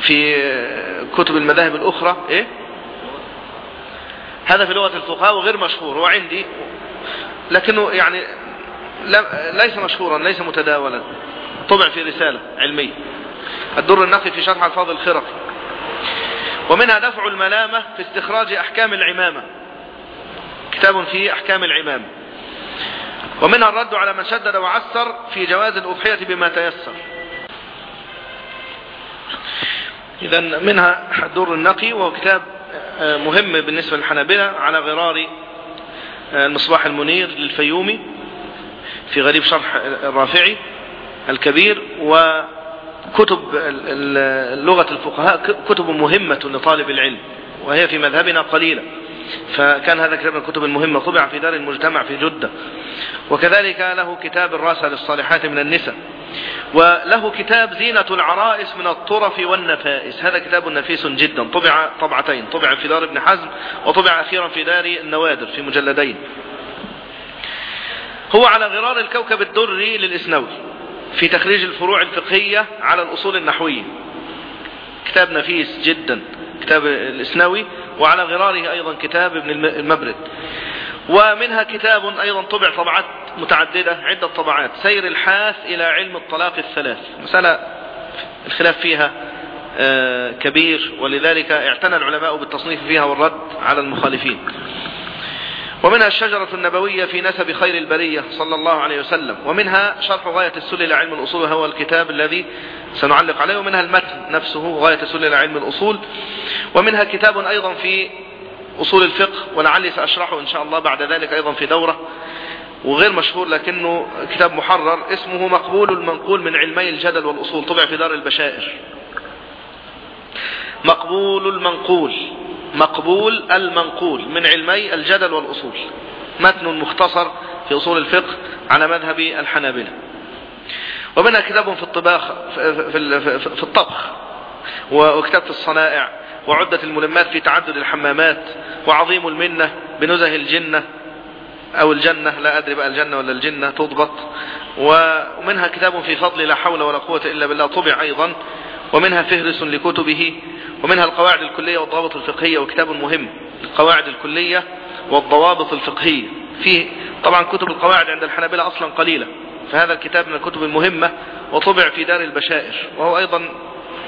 في كتب المذاهب الأخرى إيه؟ هذا في لغة الفقهاء وغير مشهور وعندي لكنه يعني ليس مشهورا ليس متداولا. طبع في رسالة علمية. الدر النقي في شرح ألفاظ الخرق. ومنها دفع الملامة في استخراج أحكام العمامة. كتاب فيه أحكام العمامة. ومنها الرد على من شدد وعسر في جواز الأضحية بما تيسر. إذا منها الدر النقي وهو كتاب مهم بالنسبة للحنابلة على غرار المصباح المنير للفيومي في غريب شرح الرافعي. الكبير وكتب لغة الفقهاء كتب مهمة لطالب العلم وهي في مذهبنا قليلة. فكان هذا كتاب من الكتب المهمة طبع في دار المجتمع في جدة. وكذلك له كتاب الراسة للصالحات من النساء. وله كتاب زينة العرائس من الطرف والنفائس. هذا كتاب نفيس جدا. طبع طبعتين. طبع في دار ابن حزم وطبع أخيرا في دار النوادر في مجلدين. هو على غرار الكوكب الدري للإسنوي. في تخريج الفروع الفقهية على الأصول النحوية. كتاب نفيس جدا كتاب الإسنوي وعلى غراره أيضا كتاب ابن المبرد. ومنها كتاب أيضا طبع طبعات متعددة عدة طبعات سير الحاث إلى علم الطلاق الثلاث. مسألة الخلاف فيها كبير ولذلك اعتنى العلماء بالتصنيف فيها والرد على المخالفين. ومنها الشجرة النبوية في نسب خير البرية صلى الله عليه وسلم ومنها شرح غاية السل إلى علم الأصول وهو الكتاب الذي سنعلق عليه ومنها المتن نفسه غاية السل إلى علم الأصول ومنها كتاب أيضا في أصول الفقه ولعلي سأشرحه إن شاء الله بعد ذلك أيضا في دورة وغير مشهور لكنه كتاب محرر اسمه مقبول المنقول من علمي الجدل والأصول طبع في دار البشائر. مقبول المنقول. مقبول المنقول من علمي الجدل والأصول. متن مختصر في أصول الفقه على مذهب الحنابلة. ومنها كتاب في الطباخ في, الطبخ وكتاب في الصنائع وعدة الملمات في تعدد الحمامات وعظيم المنة بنزه الجنة أو الجنة لا أدري بقى الجنة ولا الجنة تضبط. ومنها كتاب في فضل لا حول ولا قوة إلا بالله طبع أيضا. ومنها فهرس لكتبه ومنها القواعد الكلية والضوابط الفقهية وكتاب مهم. القواعد الكلية والضوابط الفقهية. فيه طبعا كتب القواعد عند الحنابلة أصلا قليلة. فهذا الكتاب من الكتب المهمة وطبع في دار البشائر. وهو أيضا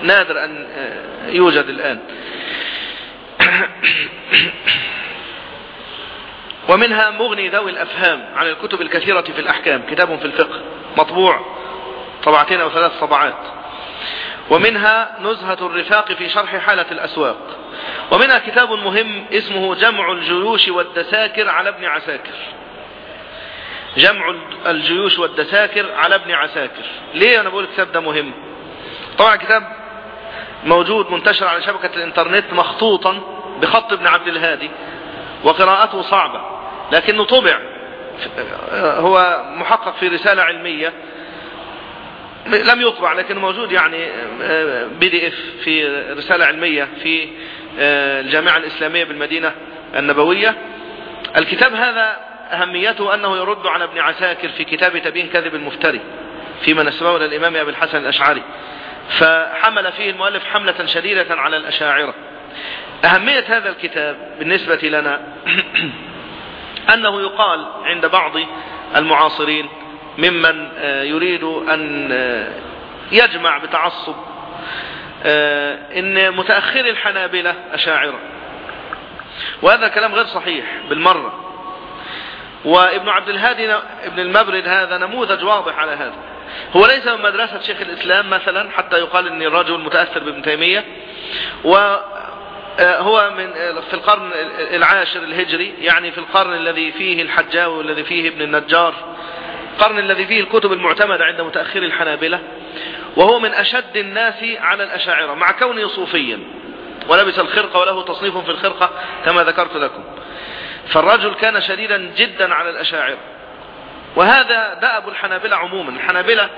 نادر أن يوجد الآن. ومنها مغني ذوي الأفهام عن الكتب الكثيرة في الأحكام. كتاب في الفقه مطبوع طبعتين أو ثلاث طبعات ومنها نزهة الرفاق في شرح حالة الأسواق. ومنها كتاب مهم اسمه جمع الجيوش والدساكر على ابن عساكر. جمع الجيوش والدساكر على ابن عساكر. ليه أنا بقول الكتاب ده مهم؟ طبعا كتاب موجود منتشر على شبكة الإنترنت مخطوطا بخط ابن عبد الهادي وقراءته صعبة لكنه طبع هو محقق في رسالة علمية لم يطبع لكن موجود يعني بي دي اف في رسالة علمية في الجامعة الإسلامية بالمدينة النبوية. الكتاب هذا أهميته أنه يرد على ابن عساكر في كتاب تبين كذب المفتري فيما نسبه إلى الإمام أبي الحسن الأشعري. فحمل فيه المؤلف حملة شديدة على الأشاعرة. أهمية هذا الكتاب بالنسبة لنا أنه يقال عند بعض المعاصرين ممن يريد أن يجمع بتعصب إن متأخر الحنابلة أشاعرة. وهذا كلام غير صحيح بالمرة. وابن عبد الهادي ابن المبرد هذا نموذج واضح على هذا. هو ليس من مدرسة شيخ الإسلام مثلا حتى يقال أن الرجل متأثر بابن تيمية. وهو من في القرن العاشر الهجري يعني في القرن الذي فيه الحجاوي والذي فيه ابن النجار. القرن الذي فيه الكتب المعتمدة عند متأخر الحنابلة وهو من أشد الناس على الأشاعرة مع كونه صوفيا ولبس الخرقة وله تصنيف في الخرقة كما ذكرت لكم. فالرجل كان شديدا جدا على الأشاعرة. وهذا دأب الحنابلة عموما. الحنابلة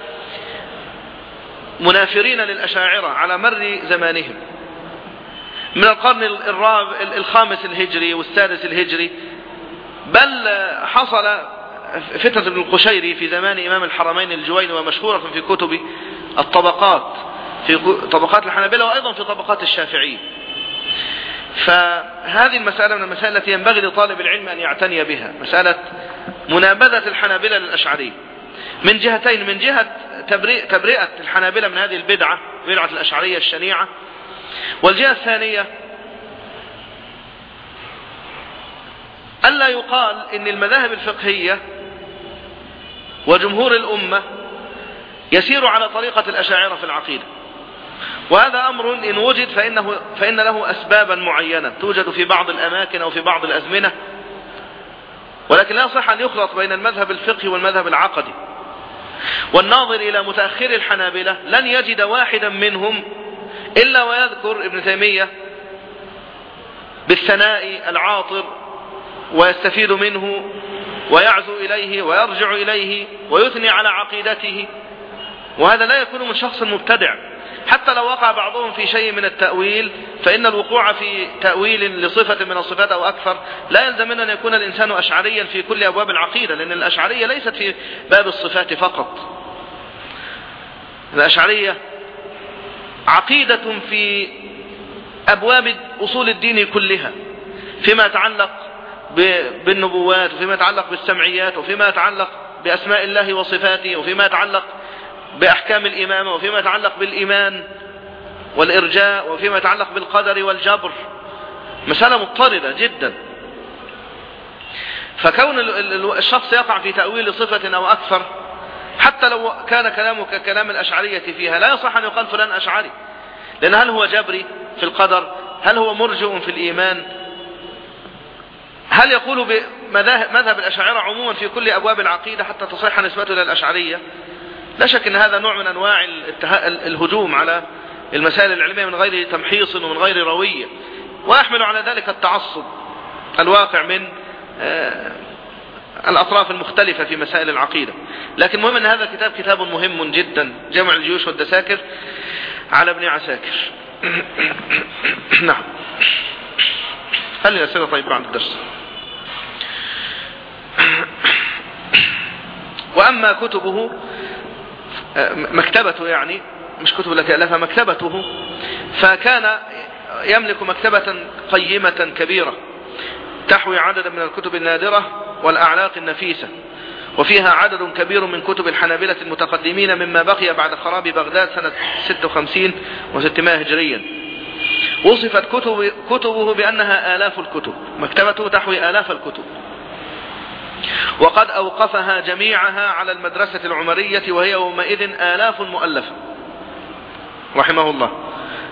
منافرين للأشاعرة على مر زمانهم. من القرن الراب الخامس الهجري والسادس الهجري بل حصل فتنة ابن القشيري في زمان إمام الحرمين الجويني ومشهورة في كتب الطبقات في طبقات الحنابلة وأيضا في طبقات الشافعية. فهذه المسألة من المسائل التي ينبغي لطالب العلم أن يعتني بها. مسألة منابذة الحنابلة للأشعرية. من جهتين من جهة تبرئة الحنابلة من هذه البدعة بدعة الأشعرية الشنيعة. والجهة الثانية ألا يقال إن المذاهب الفقهية وجمهور الأمة يسير على طريقة الأشاعرة في العقيدة. وهذا أمر إن وجد فإنه فإن له أسبابا معينة. توجد في بعض الأماكن أو في بعض الأزمنة. ولكن لا يصح أن يخلط بين المذهب الفقهي والمذهب العقدي. والناظر إلى متأخر الحنابلة لن يجد واحدا منهم إلا ويذكر ابن تيمية بالثناء العاطر ويستفيد منه ويعزو إليه ويرجع إليه ويثني على عقيدته. وهذا لا يكون من شخص مبتدع. حتى لو وقع بعضهم في شيء من التأويل فإن الوقوع في تأويل لصفة من الصفات أو أكثر لا يلزم أن يكون الإنسان أشعريا في كل أبواب العقيدة لأن الأشعرية ليست في باب الصفات فقط. الأشعرية عقيدة في أبواب أصول الدين كلها فيما يتعلق بالنبوات وفيما يتعلق بالسمعيات وفيما يتعلق بأسماء الله وصفاته وفيما يتعلق بأحكام الإمامة وفيما يتعلق بالإيمان والإرجاء وفيما يتعلق بالقدر والجبر. مسألة مضطردة جدا. فكون الشخص يقع في تأويل صفة أو أكثر حتى لو كان كلامه ككلام الأشعرية فيها لا يصح أن يقال فلان أشعري. لأن هل هو جبري في القدر؟ هل هو مرجئ في الإيمان؟ هل يقول بمذهب الأشاعرة عموما في كل أبواب العقيدة حتى تصح نسبته إلى الأشعرية؟ لا شك أن هذا نوع من أنواع الهجوم على المسائل العلمية من غير تمحيص ومن غير روية ويحمل على ذلك التعصب الواقع من آه، الأطراف المختلفة في مسائل العقيدة. لكن مهم أن هذا الكتاب كتاب مهم جدا. جمع الجيوش والدساكر على ابن عساكر. نعم. هل الأسئلة طيب بعد الدرس. وأما كتبه مكتبته يعني مش كتب التي ألفها مكتبته فكان يملك مكتبة قيمة كبيرة تحوي عددا من الكتب النادرة والأعلاق النفيسة وفيها عدد كبير من كتب الحنابلة المتقدمين مما بقي بعد خراب بغداد سنة 56 و600 هجريا. وصفت كتب كتبه بأنها آلاف الكتب مكتبته تحوي آلاف الكتب. وقد أوقفها جميعها على المدرسة العمرية وهي يومئذ آلاف مؤلفة رحمه الله.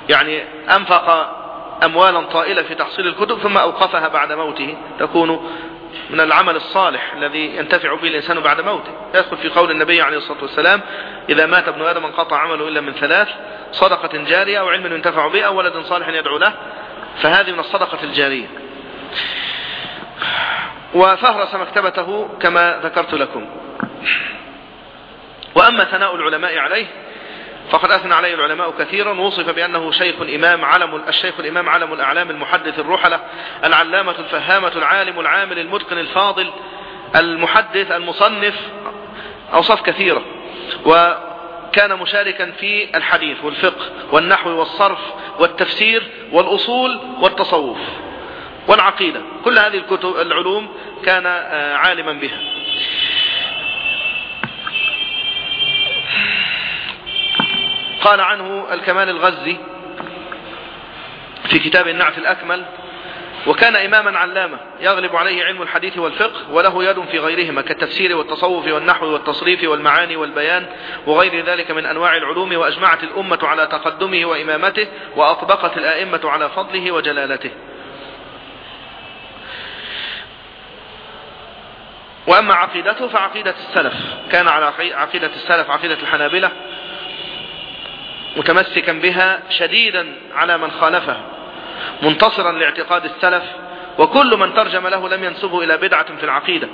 يعني أنفق أموالا طائلة في تحصيل الكتب ثم أوقفها بعد موته. تكون من العمل الصالح الذي ينتفع به الإنسان بعد موته. يدخل في قول النبي عليه الصلاة والسلام إذا مات ابن آدم انقطع عمله إلا من ثلاث صدقة جارية أو علم ينتفع به أو ولد صالح يدعو له فهذه من الصدقة الجارية. وفهرس مكتبته كما ذكرت لكم. وأما ثناء العلماء عليه فقد أثنى عليه العلماء كثيرا وصف بأنه شيخ إمام علم الشيخ الإمام علم الأعلام المحدث الرحلة العلامة الفهامة العالم العامل المتقن الفاضل المحدث المصنف أوصاف كثيرة. وكان مشاركا في الحديث والفقه والنحو والصرف والتفسير والأصول والتصوف والعقيدة. كل هذه الكتب العلوم كان آه، عالما بها. قال عنه الكمال الغزي في كتاب النعت الأكمل وكان إماما علامة يغلب عليه علم الحديث والفقه وله يد في غيرهما كالتفسير والتصوف والنحو والتصريف والمعاني والبيان وغير ذلك من أنواع العلوم وأجمعت الأمة على تقدمه وإمامته وأطبقت الآئمة على فضله وجلالته. وأما عقيدته فعقيدة السلف كان على عقيدة السلف عقيدة الحنابلة متمسكا بها شديدا على من خالفه منتصرا لاعتقاد السلف وكل من ترجم له لم ينسبه إلى بدعة في العقيدة.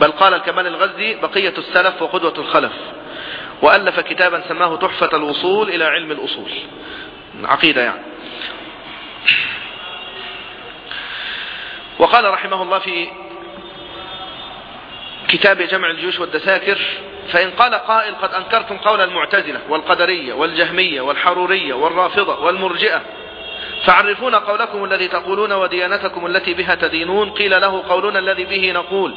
بل قال الكمال الغزي بقية السلف وقدوة الخلف. وألف كتابا سماه تحفة الوصول إلى علم الأصول. عقيدة يعني. وقال رحمه الله في كتاب جمع الجيوش والدساكر فإن قال قائل قد أنكرتم قول المعتزلة والقدرية والجهمية والحرورية والرافضة والمرجئة. فعرفون قولكم الذي تقولون وديانتكم التي بها تدينون. قيل له قولنا الذي به نقول.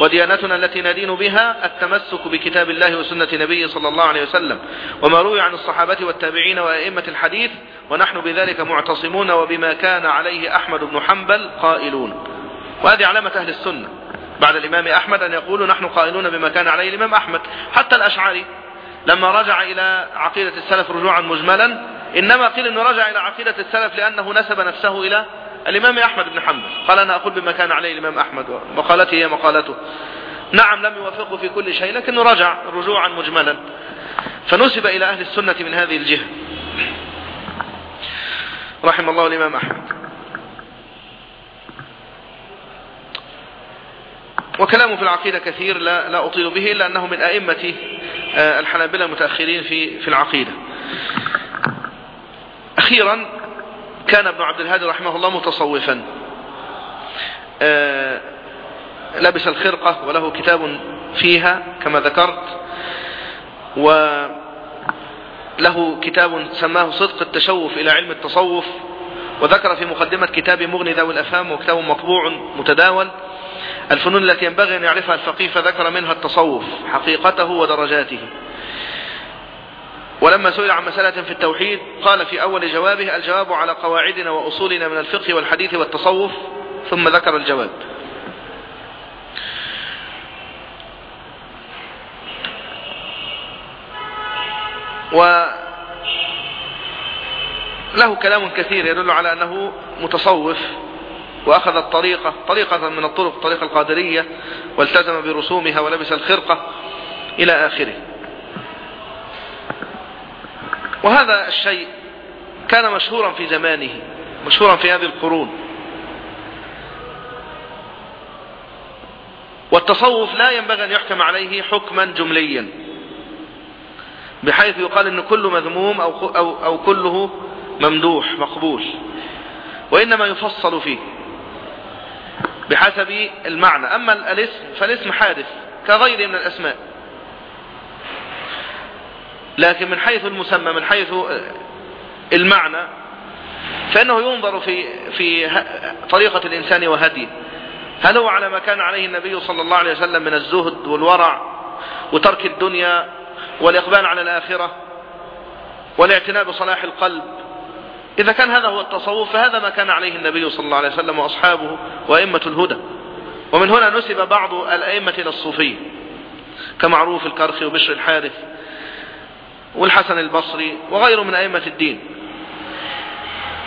وديانتنا التي ندين بها التمسك بكتاب الله وسنة نبيه صلى الله عليه وسلم. وما روي عن الصحابة والتابعين وأئمة الحديث ونحن بذلك معتصمون وبما كان عليه أحمد بن حنبل قائلون. وهذه علامة أهل السنة. بعد الإمام أحمد أن يقولوا نحن قائلون بما كان عليه الإمام أحمد. حتى الأشعري لما رجع إلى عقيدة السلف رجوعا مجملا إنما قيل أنه رجع إلى عقيدة السلف لأنه نسب نفسه إلى الإمام أحمد بن حنبل. قال أنا أقول بما كان عليه الإمام أحمد ومقالته هي مقالته. نعم لم يوافقه في كل شيء لكنه رجع رجوعا مجملا. فنسب إلى أهل السنة من هذه الجهة. رحم الله الإمام أحمد. وكلامه في العقيدة كثير لا, لا أطيل به إلا أنه من أئمة آه، الحنابلة المتأخرين في في العقيدة. أخيرا كان ابن عبد الهادي رحمه الله متصوفا. آه، لبس الخرقة وله كتاب فيها كما ذكرت وله كتاب سماه صدق التشوف إلى علم التصوف وذكر في مقدمة كتاب مغني ذوي الأفهام وكتاب مطبوع متداول. الفنون التي ينبغي أن يعرفها الفقيه فذكر منها التصوف حقيقته ودرجاته. ولما سئل عن مسألة في التوحيد قال في أول جوابه الجواب على قواعدنا وأصولنا من الفقه والحديث والتصوف ثم ذكر الجواب. وله كلام كثير يدل على أنه متصوف وأخذ الطريقة طريقة من الطرق الطريقة القادرية والتزم برسومها ولبس الخرقة إلى آخره. وهذا الشيء كان مشهورا في زمانه مشهورا في هذه القرون. والتصوف لا ينبغي أن يحكم عليه حكما جمليا بحيث يقال أن كل مذموم أو, أو, أو كله ممدوح مقبول. وإنما يفصل فيه بحسب المعنى. أما الاسم فالاسم حادث كغيره من الأسماء. لكن من حيث المسمى من حيث المعنى فإنه ينظر في في طريقة الإنسان وهديه. هل هو على ما كان عليه النبي صلى الله عليه وسلم من الزهد والورع وترك الدنيا والإقبال على الآخرة والاعتناء بصلاح القلب؟ إذا كان هذا هو التصوف فهذا ما كان عليه النبي صلى الله عليه وسلم وأصحابه وأئمة الهدى. ومن هنا نسب بعض الأئمة إلى الصوفية كمعروف الكرخي وبشر الحارث والحسن البصري وغيره من أئمة الدين.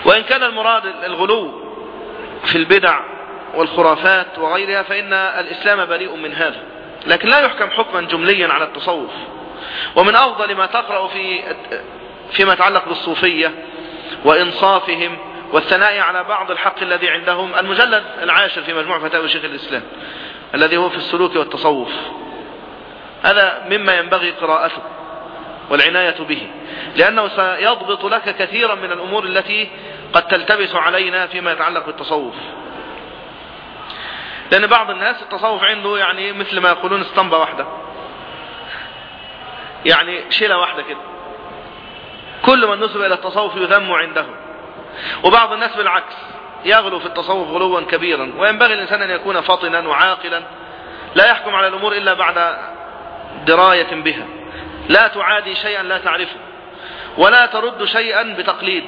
وإن كان المراد الغلو في البدع والخرافات وغيرها فإن الإسلام بريء من هذا. لكن لا يحكم حكما جمليا على التصوف. ومن أفضل ما تقرأ في فيما يتعلق بالصوفية وإنصافهم والثناء على بعض الحق الذي عندهم المجلد العاشر في مجموع فتاوى شيخ الإسلام الذي هو في السلوك والتصوف. هذا مما ينبغي قراءته. والعناية به لأنه سيضبط لك كثيرا من الأمور التي قد تلتبس علينا فيما يتعلق بالتصوف. لأن بعض الناس التصوف عنده يعني مثل ما يقولون اسطمبة واحدة. يعني شيلة واحدة كده. كل من نسب إلى التصوف يذم عنده. وبعض الناس بالعكس يغلو في التصوف غلوا كبيرا. وينبغي الإنسان أن يكون فطنا وعاقلا. لا يحكم على الأمور إلا بعد دراية بها. لا تعادي شيئا لا تعرفه ولا ترد شيئا بتقليد.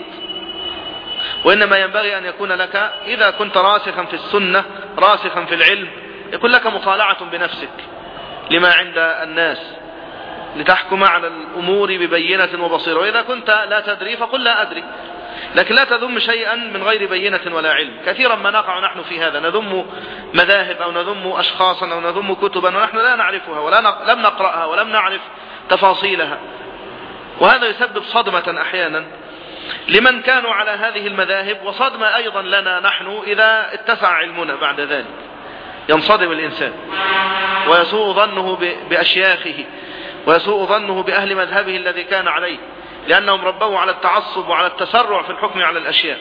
وإنما ينبغي أن يكون لك إذا كنت راسخا في السنة راسخا في العلم يكون لك مطالعة بنفسك لما عند الناس لتحكم على الأمور ببينة وبصيرة. وإذا كنت لا تدري فقل لا أدري لكن لا تذم شيئا من غير بينة ولا علم. كثيرا ما نقع نحن في هذا نذم مذاهب أو نذم أشخاصا أو نذم كتبا ونحن لا نعرفها ولا لم نقرأها ولم نعرف تفاصيلها. وهذا يسبب صدمة أحيانا لمن كانوا على هذه المذاهب وصدمة أيضا لنا نحن إذا اتسع علمنا بعد ذلك. ينصدم الإنسان ويسوء ظنه بأشياخه ويسوء ظنه بأهل مذهبه الذي كان عليه لأنهم ربوا على التعصب وعلى التسرع في الحكم على الأشياء.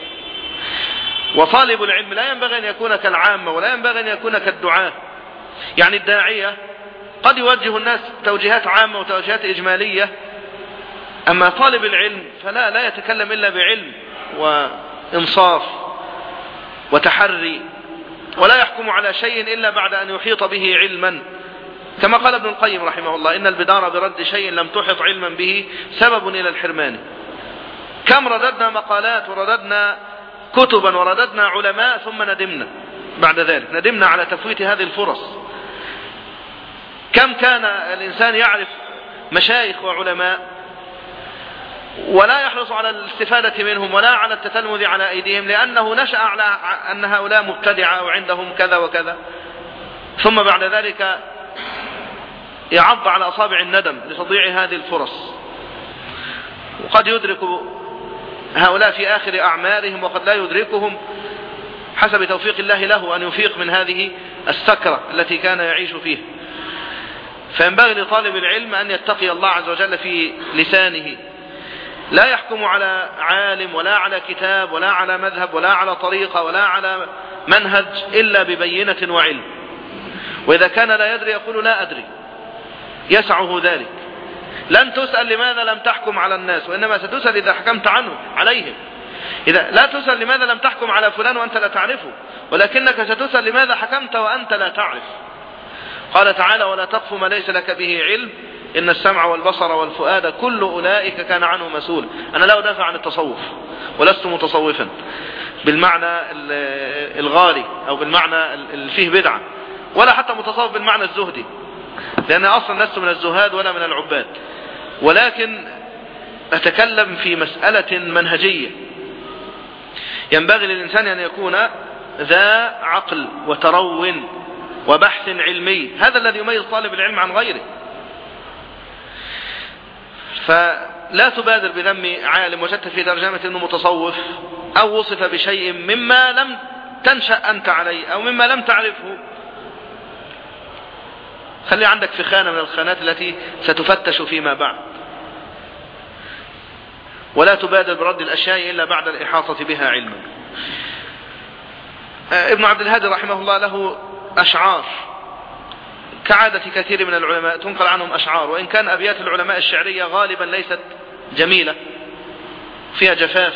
وطالب العلم لا ينبغي أن يكون كالعامة ولا ينبغي أن يكون كالدعاة. يعني الداعية قد يوجه الناس توجيهات عامة وتوجيهات إجمالية. أما طالب العلم فلا لا يتكلم إلا بعلم وإنصاف وتحري ولا يحكم على شيء إلا بعد أن يحيط به علما. كما قال ابن القيم رحمه الله إن البدار برد شيء لم تحط علما به سبب إلى الحرمان. كم رددنا مقالات ورددنا كتبا ورددنا علماء ثم ندمنا. بعد ذلك ندمنا على تفويت هذه الفرص. كم كان الإنسان يعرف مشايخ وعلماء ولا يحرص على الاستفادة منهم ولا على التتلمذ على أيديهم لأنه نشأ على أن هؤلاء مبتدعة أو عندهم كذا وكذا. ثم بعد ذلك يعض على أصابع الندم لتضييع هذه الفرص. وقد يدرك هؤلاء في آخر أعمارهم وقد لا يدركهم حسب توفيق الله له أن يفيق من هذه السكرة التي كان يعيش فيها. فينبغي لطالب العلم أن يتقي الله عز وجل في لسانه. لا يحكم على عالم ولا على كتاب ولا على مذهب ولا على طريقة ولا على منهج إلا ببينة وعلم. وإذا كان لا يدري يقول لا أدري. يسعه ذلك. لن تسأل لماذا لم تحكم على الناس وإنما ستسأل إذا حكمت عنه عليهم. إذا لا تسأل لماذا لم تحكم على فلان وأنت لا تعرفه ولكنك ستسأل لماذا حكمت وأنت لا تعرف. قال تعالى ولا تقف ما ليس لك به علم إن السمع والبصر والفؤاد كل أولئك كان عنه مسؤول. أنا لا أدافع عن التصوف ولست متصوفا بالمعنى الغالي أو بالمعنى اللي فيه بدعة ولا حتى متصوف بالمعنى الزهدي لأن أصلا لست من الزهاد ولا من العباد. ولكن أتكلم في مسألة منهجية. ينبغي للإنسان أن يكون ذا عقل وترو وبحث علمي. هذا الذي يميز طالب العلم عن غيره. فلا تبادر بذم عالم وجدت في ترجمة إنه متصوف أو وصف بشيء مما لم تنشأ أنت عليه أو مما لم تعرفه. خلي عندك في خانة من الخانات التي ستفتش فيما بعد. ولا تبادر برد الأشياء إلا بعد الإحاطة بها علما. ابن عبد الهادي رحمه الله له أشعار. كعادة كثير من العلماء تنقل عنهم أشعار. وإن كان أبيات العلماء الشعرية غالبا ليست جميلة فيها جفاف.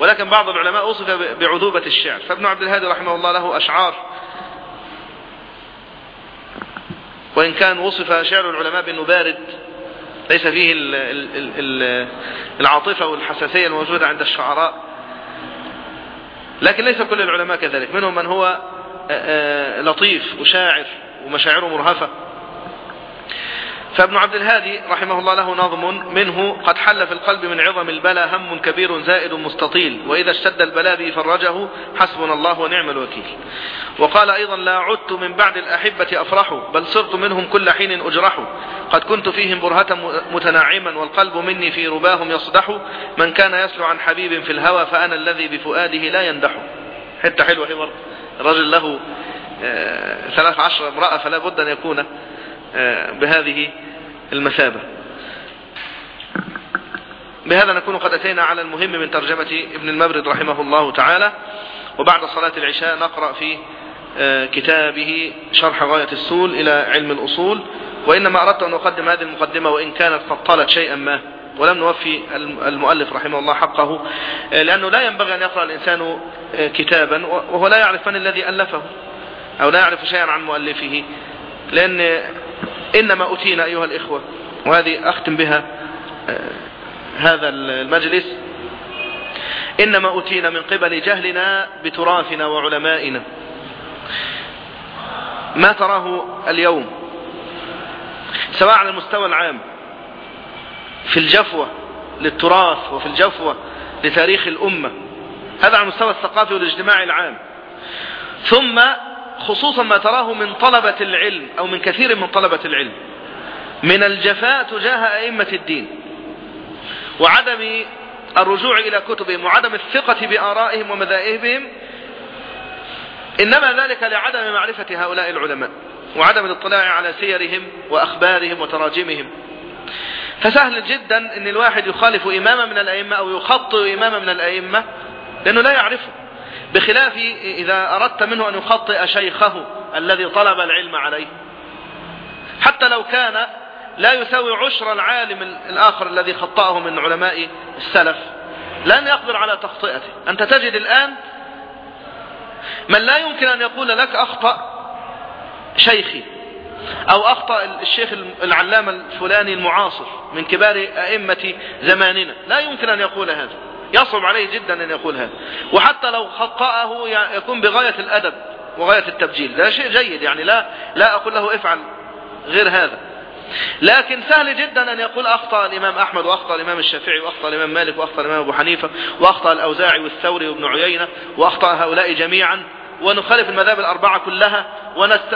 ولكن بعض العلماء وصف بعذوبة الشعر. فابن عبد الهادي رحمه الله له أشعار. وإن كان وصف شعر العلماء بأنه بارد ليس فيه العاطفة والحساسية الموجودة عند الشعراء. لكن ليس كل العلماء كذلك. منهم من هو لطيف وشاعر ومشاعره مرهفة. فابن عبد الهادي رحمه الله له نظم منه قد حل في القلب من عظم البلاء هم كبير زائد مستطيل وإذا اشتد البلاء به فرجه حسبنا الله ونعم الوكيل. وقال أيضا لا عدت من بعد الأحبة أفرح بل صرت منهم كل حين أجرح. قد كنت فيهم برهة متناعما والقلب مني في رباهم يصدح. من كان يسلو عن حبيب في الهوى فأنا الذي بفؤاده لا يندح. حتة حلوة هي برضه. الرجل له ثلاث عشر امرأة فلا بد أن يكون بهذه المثابة. بهذا نكون قد أتينا على المهم من ترجمة ابن المبرد رحمه الله تعالى. وبعد صلاة العشاء نقرأ في كتابه شرح غاية السول إلى علم الأصول. وإنما أردت أن أقدم هذه المقدمة وإن كانت قد طالت شيئا ما. ولم نوفي المؤلف رحمه الله حقه لأنه لا ينبغي أن يقرأ الإنسان كتابا وهو لا يعرف من الذي ألفه أو لا يعرف شيئا عن مؤلفه لأن إنما أتينا أيها الإخوة وهذه أختم بها هذا المجلس إنما أتينا من قبل جهلنا بتراثنا وعلمائنا. ما تراه اليوم سواء على المستوى العام في الجفوة للتراث وفي الجفوة لتاريخ الأمة. هذا على المستوى الثقافي والاجتماعي العام. ثم خصوصا ما تراه من طلبة العلم أو من كثير من طلبة العلم. من الجفاء تجاه أئمة الدين وعدم الرجوع إلى كتبهم وعدم الثقة بآرائهم ومذاهبهم. إنما ذلك لعدم معرفة هؤلاء العلماء وعدم الاطلاع على سيرهم وأخبارهم وتراجمهم. فسهل جدا أن الواحد يخالف إماما من الأئمة أو يخطئ إماما من الأئمة لأنه لا يعرفه. بخلاف إذا أردت منه أن يخطئ شيخه الذي طلب العلم عليه. حتى لو كان لا يساوي عشر العالم الآخر الذي خطأه من علماء السلف لن يقدر على تخطئته. أنت تجد الآن من لا يمكن أن يقول لك أخطأ شيخي. أو أخطأ الشيخ العلامة الفلاني المعاصر من كبار أئمة زماننا. لا يمكن أن يقول هذا. يصعب عليه جدا أن يقول هذا. وحتى لو خطأه يكون بغاية الأدب وغاية التبجيل. ده شيء جيد يعني. لا لا أقول له افعل غير هذا. لكن سهل جدا أن يقول أخطأ الإمام أحمد وأخطأ الإمام الشافعي وأخطأ الإمام مالك وأخطأ الإمام أبو حنيفة وأخطأ الأوزاعي والثوري وابن عيينة وأخطأ هؤلاء جميعا. ونخالف المذاهب الأربعة كلها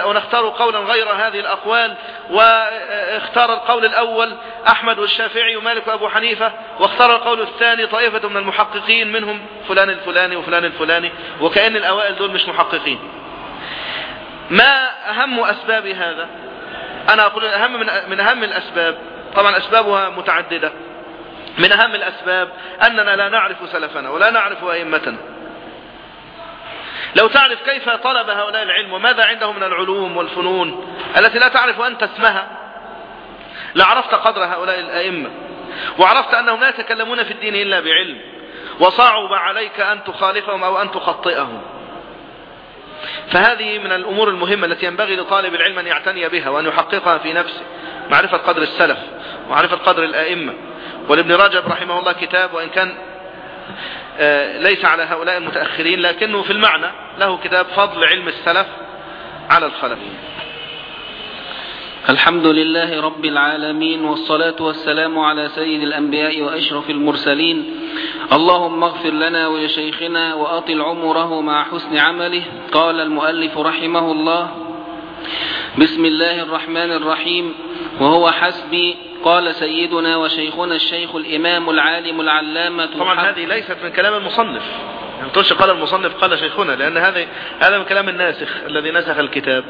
ونختار قولا غير هذه الأقوال واختار القول الأول أحمد والشافعي ومالك وأبو حنيفة واختار القول الثاني طائفة من المحققين منهم فلان الفلاني وفلان الفلاني وكأن الأوائل دول مش محققين. ما أهم أسباب هذا؟ أنا أقول أهم من, من أهم الأسباب طبعا أسبابها متعددة. من أهم الأسباب أننا لا نعرف سلفنا ولا نعرف أئمتنا. لو تعرف كيف طلب هؤلاء العلم وماذا عندهم من العلوم والفنون التي لا تعرف أنت اسمها لعرفت قدر هؤلاء الأئمة وعرفت أنهم لا يتكلمون في الدين إلا بعلم وصعب عليك أن تخالفهم أو أن تخطئهم. فهذه من الأمور المهمة التي ينبغي لطالب العلم أن يعتني بها وأن يحققها في نفسه معرفة قدر السلف ومعرفة قدر الآئمة. ولابن رجب رحمه الله كتاب وإن كان ليس على هؤلاء المتأخرين لكنه في المعنى له كتاب فضل علم السلف على الخلف. الحمد لله رب العالمين والصلاة والسلام على سيد الأنبياء وأشرف المرسلين. اللهم اغفر لنا ولشيخنا وأطل عمره مع حسن عمله. قال المؤلف رحمه الله بسم الله الرحمن الرحيم وهو حسبي قال سيدنا وشيخنا الشيخ الإمام العالم العلامة طبعا هذه ليست من كلام المصنف. يعني تقولش قال المصنف قال شيخنا لأن هذا هذا من كلام الناسخ الذي نسخ الكتاب.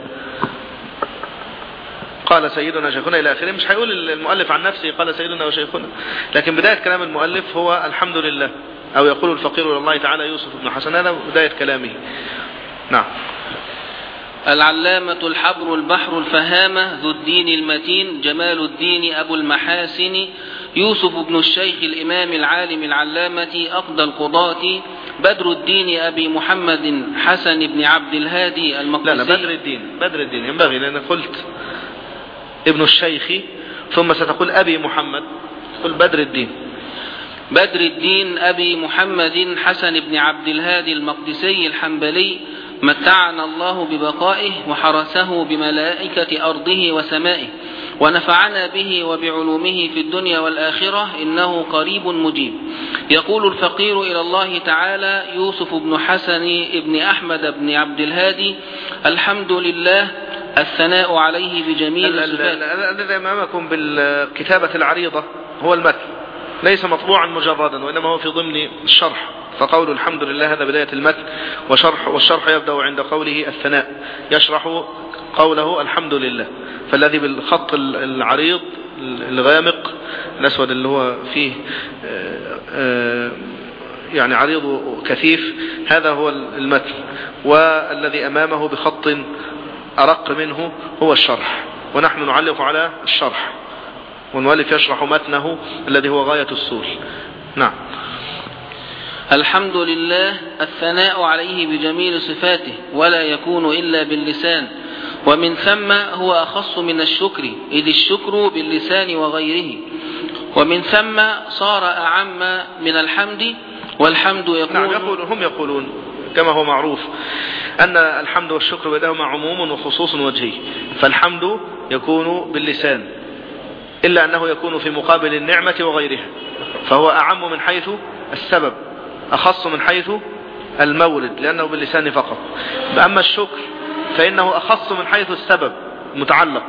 قال سيدنا شيخنا إلى آخره. مش هيقول المؤلف عن نفسه قال سيدنا وشيخنا. لكن بداية كلام المؤلف هو الحمد لله أو يقول الفقير إلى الله تعالى يوسف بن حسن. هذا بداية كلامه. نعم. العلامة الحبر البحر الفهامة ذو الدين المتين جمال الدين أبو المحاسن يوسف بن الشيخ الإمام العالم العلامة أقضى القضاة بدر الدين أبي محمد حسن بن عبد الهادي المقدسي. لا لا بدر الدين بدر الدين. ينبغي لأن قلت ابن الشيخ ثم ستقول أبي محمد. قل بدر الدين. بدر الدين أبي محمد حسن بن عبد الهادي المقدسي الحنبلي متعنا الله ببقائه وحرسه بملائكة أرضه وسمائه ونفعنا به وبعلومه في الدنيا والآخرة إنه قريب مجيب. يقول الفقير إلى الله تعالى يوسف بن حسن بن أحمد بن عبد الهادي الحمد لله الثناء عليه بجميل صفاته الذي أمامكم بالكتابة العريضة هو المتن ليس مطبوعا مجردا وإنما هو في ضمن الشرح. فقول الحمد لله هذا بداية المتن وشرح والشرح يبدأ عند قوله الثناء يشرح قوله الحمد لله. فالذي بالخط العريض الغامق الأسود اللي هو فيه آه، آه، يعني عريض كثيف هذا هو المتن. والذي أمامه بخط أرق منه هو الشرح. ونحن نعلق على الشرح. والمؤلف يشرح متنه الذي هو غاية السور نعم. الحمد لله الثناء عليه بجميل صفاته ولا يكون إلا باللسان ومن ثم هو أخص من الشكر إذ الشكر باللسان وغيره. ومن ثم صار أعم من الحمد والحمد يكون نعم يقول هم يقولون كما هو معروف أن الحمد والشكر بينهما عموم وخصوص وجهي فالحمد يكون باللسان إلا أنه يكون في مقابل النعمة وغيرها فهو أعم من حيث السبب. أخص من حيث المورد لأنه باللسان فقط. أما الشكر فإنه أخص من حيث السبب متعلق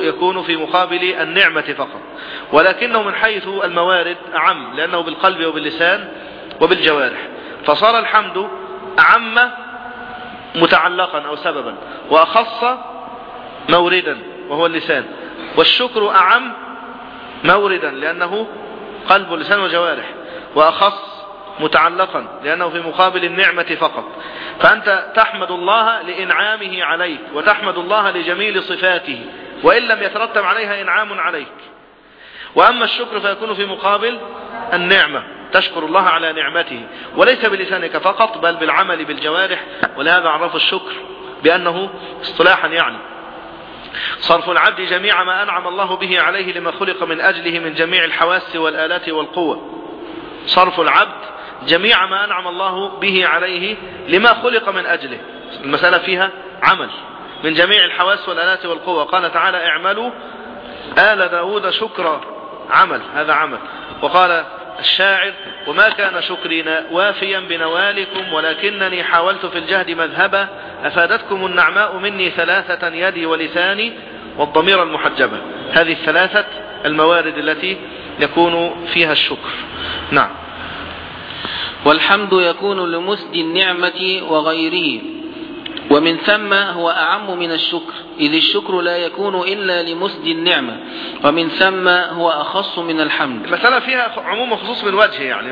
يكون في مقابل النعمة فقط. ولكنه من حيث الموارد أعم لأنه بالقلب وباللسان وبالجوارح. فصار الحمد أعم متعلقا أو سببا وأخص موردا وهو اللسان. والشكر أعم موردا لأنه قلب ولسان وجوارح. وأخص متعلقا لأنه في مقابل النعمة فقط. فأنت تحمد الله لإنعامه عليك وتحمد الله لجميل صفاته وإن لم يترتب عليها إنعام عليك. وأما الشكر فيكون في مقابل النعمة. تشكر الله على نعمته. وليس بلسانك فقط بل بالعمل بالجوارح. ولهذا عرف الشكر بأنه اصطلاحا يعني. صرف العبد جميع ما أنعم الله به عليه لما خلق من أجله من جميع الحواس والآلات والقوة. صرف العبد جميع ما أنعم الله به عليه لما خلق من أجله. المسألة فيها عمل. من جميع الحواس والآلات والقوة. قال تعالى اعملوا آل داود شكرا عمل. هذا عمل. وقال الشاعر وما كان شكرنا وافيا بنوالكم ولكنني حاولت في الجهد مذهبا أفادتكم النعماء مني ثلاثة يدي ولساني والضمير المحجبة هذه الثلاثة الموارد التي يكون فيها الشكر. نعم. والحمد يكون لمسد النعمة وغيره. ومن ثم هو أعم من الشكر إذ الشكر لا يكون إلا لمسد النعمة. ومن ثم هو أخص من الحمد. المسألة فيها عموم وخصوص من وجه يعني.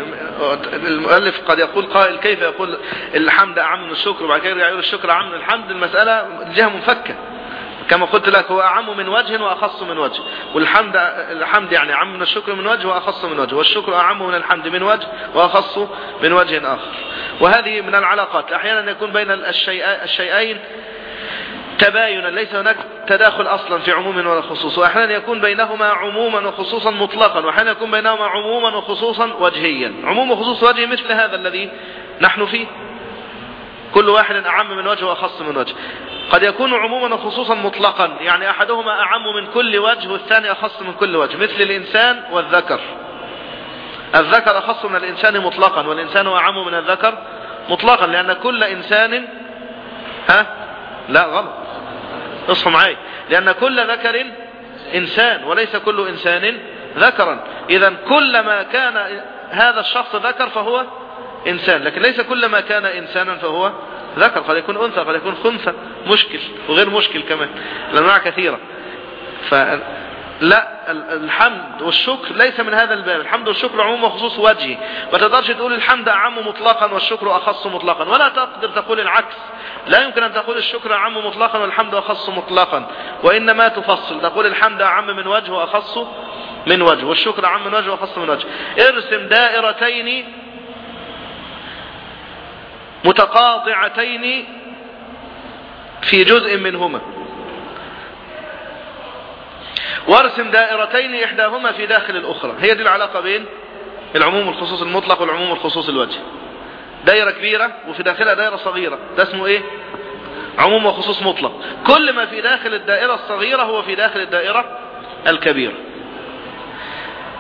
المؤلف قد يقول قائل كيف يقول الحمد أعم من الشكر وبعد كده يقول الشكر أعم من الحمد. المسألة جهة منفكة. كما قلت لك هو أعم من وجه وأخص من وجه. والحمد الحمد يعني أعم من الشكر من وجه وأخص من وجه. والشكر أعم من الحمد من وجه وأخص من وجه آخر. وهذه من العلاقات. أحيانا يكون بين الشيئين تباينا ليس هناك تداخل أصلا في عموم ولا خصوص. وأحيانا يكون بينهما عموما وخصوصا مطلقا. وأحيانا يكون بينهما عموما وخصوصا وجهيا. عموم وخصوص وجهي مثل هذا الذي نحن فيه. كل واحد أعم من وجه وأخص من وجه قد يكون عموما وخصوصا مطلقا يعني أحدهما أعم من كل وجه والثاني أخص من كل وجه مثل الإنسان والذكر. الذكر أخص من الإنسان مطلقا والإنسان أعم من الذكر مطلقا لأن كل إنسان ها؟ لا غلط. اصحوا معي. لأن كل ذكر إنسان وليس كل إنسان ذكرا. إذا كلما كان هذا الشخص ذكر فهو إنسان. لكن ليس كلما كان إنسانا فهو ذكر. قد يكون أنثى قد يكون خنثى. مشكل وغير مشكل كمان. الأنواع كثيرة. فلا الحمد والشكر ليس من هذا الباب. الحمد والشكر عموم وخصوص وجهي. ما تقدرش تقول الحمد أعم مطلقا والشكر أخص مطلقا. ولا تقدر تقول العكس. لا يمكن أن تقول الشكر أعم مطلقا والحمد أخص مطلقا. وإنما تفصل. تقول الحمد أعم من وجه وأخص من وجه والشكر أعم من وجه وأخص من وجه. ارسم دائرتين متقاطعتين في جزء منهما. وارسم دائرتين إحداهما في داخل الأخرى. هي دي العلاقة بين العموم الخصوص المطلق والعموم الخصوص الوجه. دائرة كبيرة وفي داخلها دائرة صغيرة. ده اسمه إيه؟ عموم وخصوص مطلق. كل ما في داخل الدائرة الصغيرة هو في داخل الدائرة الكبيرة.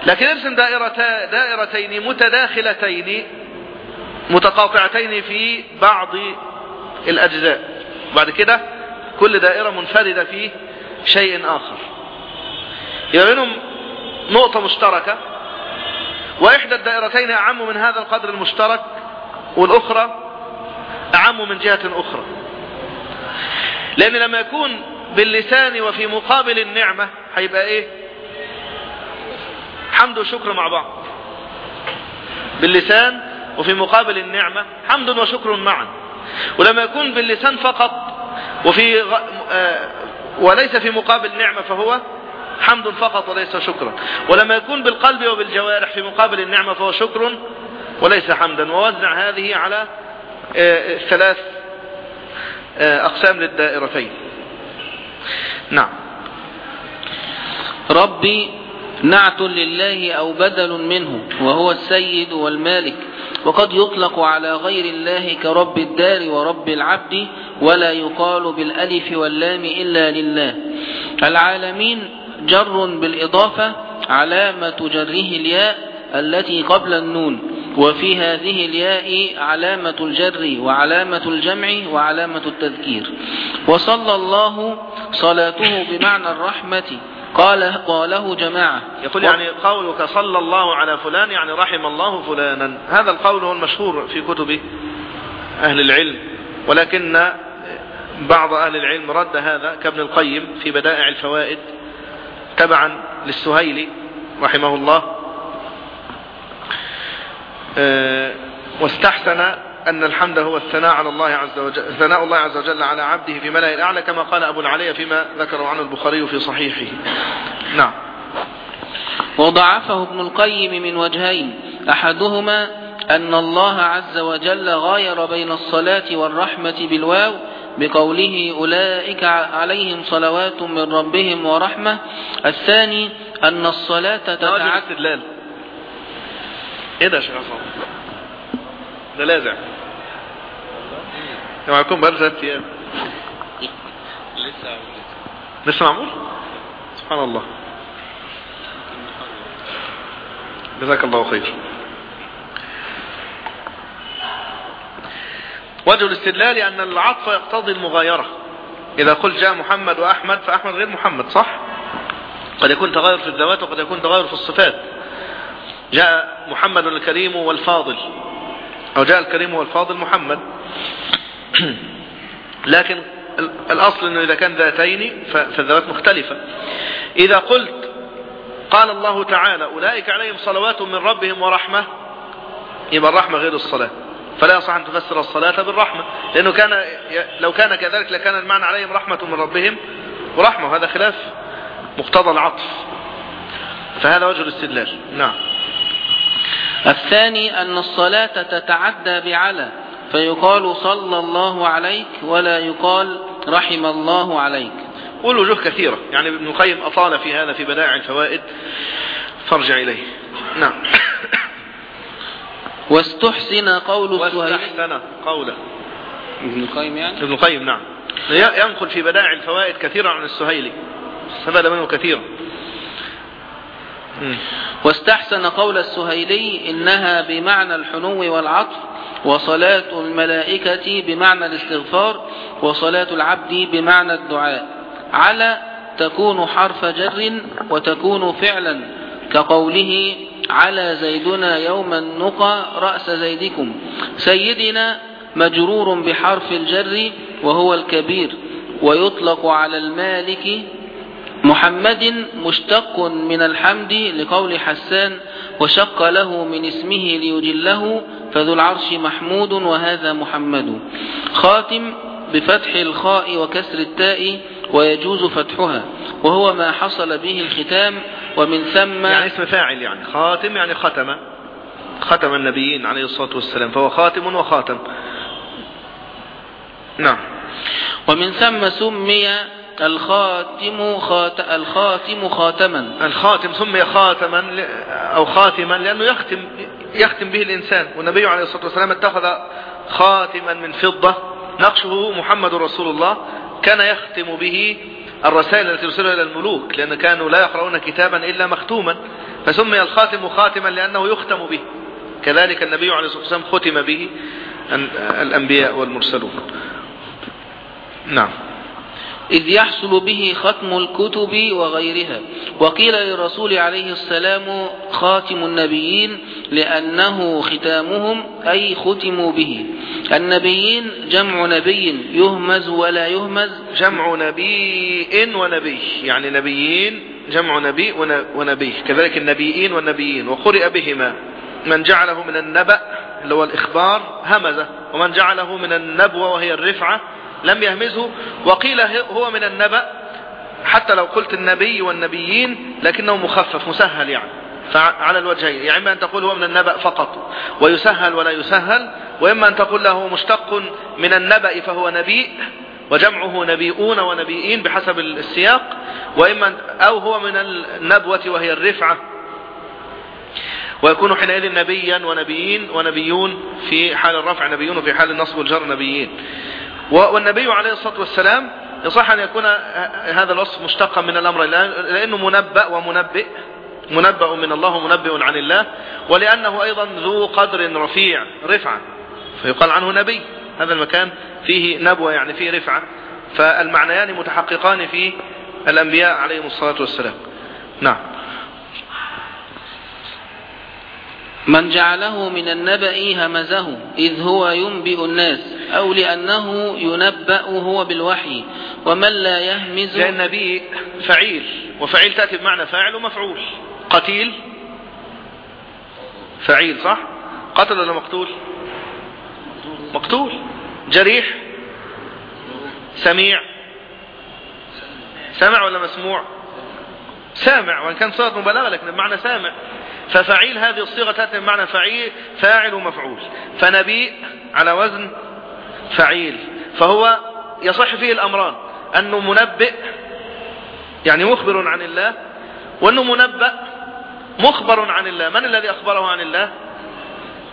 لكن ارسم دائرتا دائرتين متداخلتين متقاطعتين في بعض الأجزاء. بعد كده كل دائرة منفردة في شيء آخر. يبقى بينهم نقطة مشتركة وإحدى الدائرتين أعم من هذا القدر المشترك والأخرى أعم من جهة أخرى. لأن لما يكون باللسان وفي مقابل النعمة هيبقى إيه؟ حمد وشكر مع بعض. باللسان وفي مقابل النعمة حمد وشكر معا. ولما يكون باللسان فقط وفي غ... آه وليس في مقابل نعمة فهو حمد فقط وليس شكرا. ولما يكون بالقلب وبالجوارح في مقابل النعمة فهو شكر وليس حمدا. ووزع هذه على آه ثلاث آه أقسام للدائرتين. نعم. ربي نعت لله أو بدل منه وهو السيد والمالك. وقد يطلق على غير الله كرب الدار ورب العبد ولا يقال بالألف واللام إلا لله. العالمين جر بالإضافة علامة جره الياء التي قبل النون وفي هذه الياء علامة الجر وعلامة الجمع وعلامة التذكير. وصلى الله صلاته بمعنى الرحمة قال قاله جماعة. يقول يعني قولك صلى الله على فلان يعني رحم الله فلانا. هذا القول هو المشهور في كتب أهل العلم. ولكن بعض أهل العلم رد هذا كابن القيم في بدائع الفوائد تبعا للسهيلي رحمه الله. واستحسن أن الحمد هو الثناء على الله عز وجل ثناء الله عز وجل على عبده في ملأ الأعلى كما قال أبو العلي فيما ذكره عنه البخاري في صحيحه. نعم. وضعفه ابن القيم من وجهين. أحدهما أن الله عز وجل غاير بين الصلاة والرحمة بالواو بقوله أولئك عليهم صلوات من ربهم ورحمة. الثاني أن الصلاة استدلال. إيه ده يا شيخ ده لازع. يكون بقى ثلاث أيام. لسه. لسه معمول؟ سبحان الله. جزاك الله خير. وجه الاستدلال أن العطف يقتضي المغايرة. إذا قلت جاء محمد وأحمد فأحمد غير محمد صح؟ قد يكون تغير في الذوات وقد يكون تغير في الصفات. جاء محمد الكريم والفاضل. أو جاء الكريم والفاضل محمد. لكن الأصل أنه إذا كان ذاتين فالذوات مختلفة. إذا قلت قال الله تعالى أولئك عليهم صلوات من ربهم ورحمة يبقى الرحمة غير الصلاة. فلا يصح أن تفسر الصلاة بالرحمة لأنه كان لو كان كذلك لكان المعنى عليهم رحمة من ربهم ورحمة وهذا خلاف مقتضى العطف. فهذا وجه الاستدلال. نعم. الثاني أن الصلاة تتعدى بعلى. فيقال صلى الله عليك ولا يقال رحم الله عليك. والوجوه كثيرة. يعني ابن القيم أطال في هذا في بدائع الفوائد. فارجع إليه. نعم. واستحسن قول السهيلي واستحسن قوله. ابن القيم يعني؟ ابن القيم نعم. ينقل في بدائع الفوائد كثيرا عن السهيلي. استفاد منه كثيرا. واستحسن قول السهيلي إنها بمعنى الحنو والعطف وصلاة الملائكة بمعنى الاستغفار وصلاة العبد بمعنى الدعاء. على تكون حرف جر وتكون فعلا كقوله على زيدنا يوم النقى رأس زيدكم. سيدنا مجرور بحرف الجر وهو الكبير ويطلق على المالك محمد مشتق من الحمد لقول حسان وشق له من اسمه ليجله فذو العرش محمود وهذا محمد. خاتم بفتح الخاء وكسر التاء ويجوز فتحها وهو ما حصل به الختام ومن ثم يعني اسم فاعل يعني خاتم يعني ختم ختم النبيين عليه الصلاة والسلام فهو خاتم وخاتم. نعم. ومن ثم سمي الخاتم خات الخاتم خاتما. الخاتم سمي خاتما أو خاتما لأنه يختم يختم به الإنسان. والنبي عليه الصلاة والسلام اتخذ خاتما من فضة. نقشه محمد رسول الله. كان يختم به الرسائل التي يرسلها إلى الملوك لأن كانوا لا يقرؤون كتابا إلا مختوما. فسمي الخاتم خاتما لأنه يختم به. كذلك النبي عليه الصلاة والسلام ختم به ال- الأنبياء والمرسلون. نعم. إذ يحصل به ختم الكتب وغيرها. وقيل للرسول عليه السلام خاتم النبيين لأنه ختامهم أي ختموا به. النبيين جمع نبي يهمز ولا يهمز. جمع نبي ونبي. يعني نبيين جمع نبي ون- ونبي. كذلك النبيين والنبيين. وقرئ بهما. من جعله من النبأ اللي هو الإخبار همزة. ومن جعله من النبوة وهي الرفعة لم يهمزه. وقيل هو من النبأ حتى لو قلت النبي والنبيين لكنه مخفف مسهل يعني. فعلى الوجهين يعني إما أن تقول هو من النبأ فقط ويسهل ولا يسهل وإما أن تقول له مشتق من النبأ فهو نبي وجمعه نبيون ونبيين بحسب السياق وإما أو هو من النبوة وهي الرفعة. ويكون حينئذ نبيا ونبيين ونبيون في حال الرفع نبيون وفي حال النصب والجر نبيين. والنبي عليه الصلاة والسلام يصح أن يكون هذا الوصف مشتقا من الأمر لأنه منبأ ومنبئ. منبأ من الله ومنبئ عن الله ولأنه أيضا ذو قدر رفيع رفعة. فيقال عنه نبي. هذا المكان فيه نبوة يعني فيه رفعة. فالمعنيان متحققان في الأنبياء عليهم الصلاة والسلام. نعم. من جعله من النبأ همزه إذ هو ينبئ الناس أو لأنه ينبأ هو بالوحي ومن لا يهمز لأن النبي فعيل وفعيل تأتي بمعنى فاعل ومفعول. قتيل؟ فعيل صح؟ قتل ولا مقتول؟ مقتول. جريح؟ سميع. سمع ولا مسموع؟ سامع وإن كان صيغه مبالغة لكن بمعنى سامع. ففعيل هذه الصيغة تأتي بمعنى فعيل فاعل ومفعول. فنبي على وزن فعيل. فهو يصح فيه الأمران. أنه منبئ يعني مخبر عن الله وأنه منبأ مخبر عن الله. من الذي أخبره عن الله؟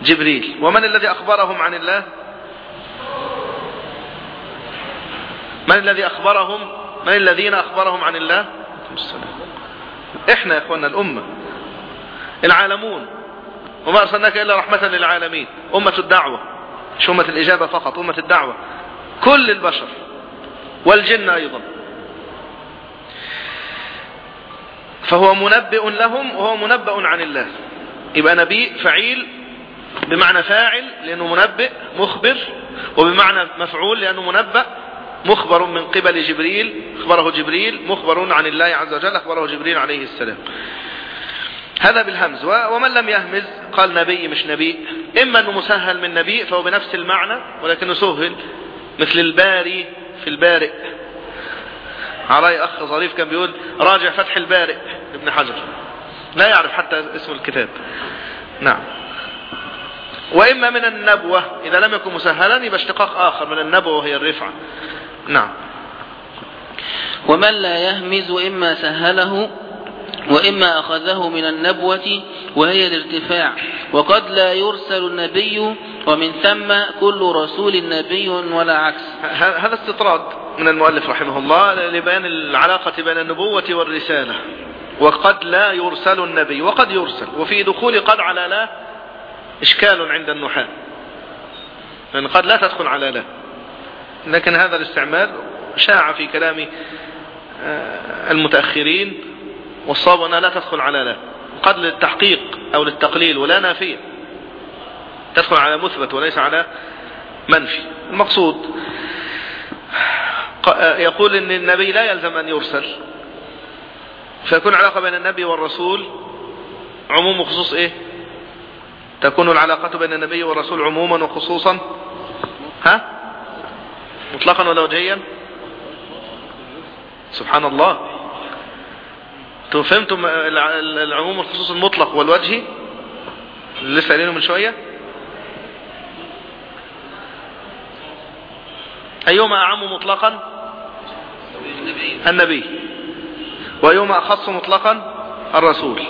جبريل. ومن الذي أخبرهم عن الله؟ من الذي أخبرهم؟ من الذين أخبرهم عن الله؟ إحنا يا اخوانا الأمة العالمون وما أرسلناك إلا رحمة للعالمين أمة الدعوة مش أمة الإجابة فقط أمة الدعوة كل البشر والجن أيضا. فهو منبئ لهم وهو منبأ عن الله. يبقى نبي فعيل بمعنى فاعل لأنه منبئ مخبر وبمعنى مفعول لأنه منبأ مخبر من قبل جبريل أخبره جبريل مخبر عن الله عز وجل أخبره جبريل عليه السلام. هذا بالهمز. ومن لم يهمز قال نبي مش نبي. إما أنه مسهل من نبي فهو بنفس المعنى ولكنه سهل مثل الباري في البارئ. علي أخ ظريف كان بيقول راجع فتح البارئ ابن حجر. لا يعرف حتى اسم الكتاب. نعم. وإما من النبوة إذا لم يكن مسهلا يبقى اشتقاق آخر من النبوة وهي الرفعة. نعم. ومن لا يهمز إما سهله وإما أخذه من النبوة وهي الارتفاع. وقد لا يرسل النبي ومن ثم كل رسول نبي ولا عكس. هذا استطراد من المؤلف رحمه الله لبيان العلاقة بين النبوة والرسالة. وقد لا يرسل النبي وقد يرسل. وفي دخول قد على لا إشكال عند النحاة. لأن قد لا تدخل على لا. لكن هذا الاستعمال شاع في كلام آه، المتأخرين والصواب أنها لا تدخل على لا قد للتحقيق أو للتقليل ولا نافية. تدخل على مثبت وليس على منفي. المقصود ق- يقول إن النبي لا يلزم أن يرسل. فيكون العلاقة بين النبي والرسول عموم وخصوص إيه؟ تكون العلاقة بين النبي والرسول عموما وخصوصا ها؟ مطلقا ولا وجهيا سبحان الله فهمتم الع- العموم والخصوص المطلق والوجهي اللي لسه قايلينه من شوية؟ أيهما أعم مطلقا؟ النبي. وأيهما أخص مطلقا؟ الرسول.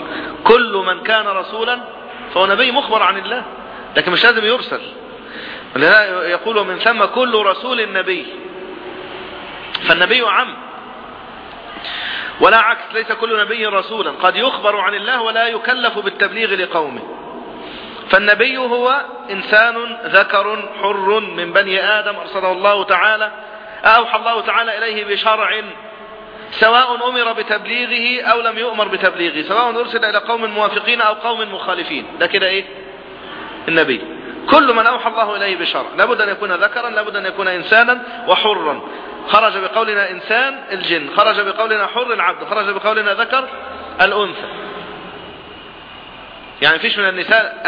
كل من كان رسولا فهو نبي مخبر عن الله لكن مش لازم يرسل. ولذلك يقول من ثم كل رسول نبي. فالنبي أعم ولا عكس ليس كل نبي رسولا. قد يخبر عن الله ولا يكلف بالتبليغ لقومه. فالنبي هو إنسان ذكر حر من بني آدم أرسله الله تعالى أوحى الله تعالى إليه بشرع سواء أمر بتبليغه أو لم يؤمر بتبليغه سواء أرسل إلى قوم موافقين أو قوم مخالفين. ده كده إيه؟ النبي. كل من أوحى الله إليه بشرع لابد أن يكون ذكرا لابد أن يكون إنسانا وحرا. خرج بقولنا إنسان الجن خرج بقولنا حر العبد خرج بقولنا ذكر الأنثى. يعني فيش من النساء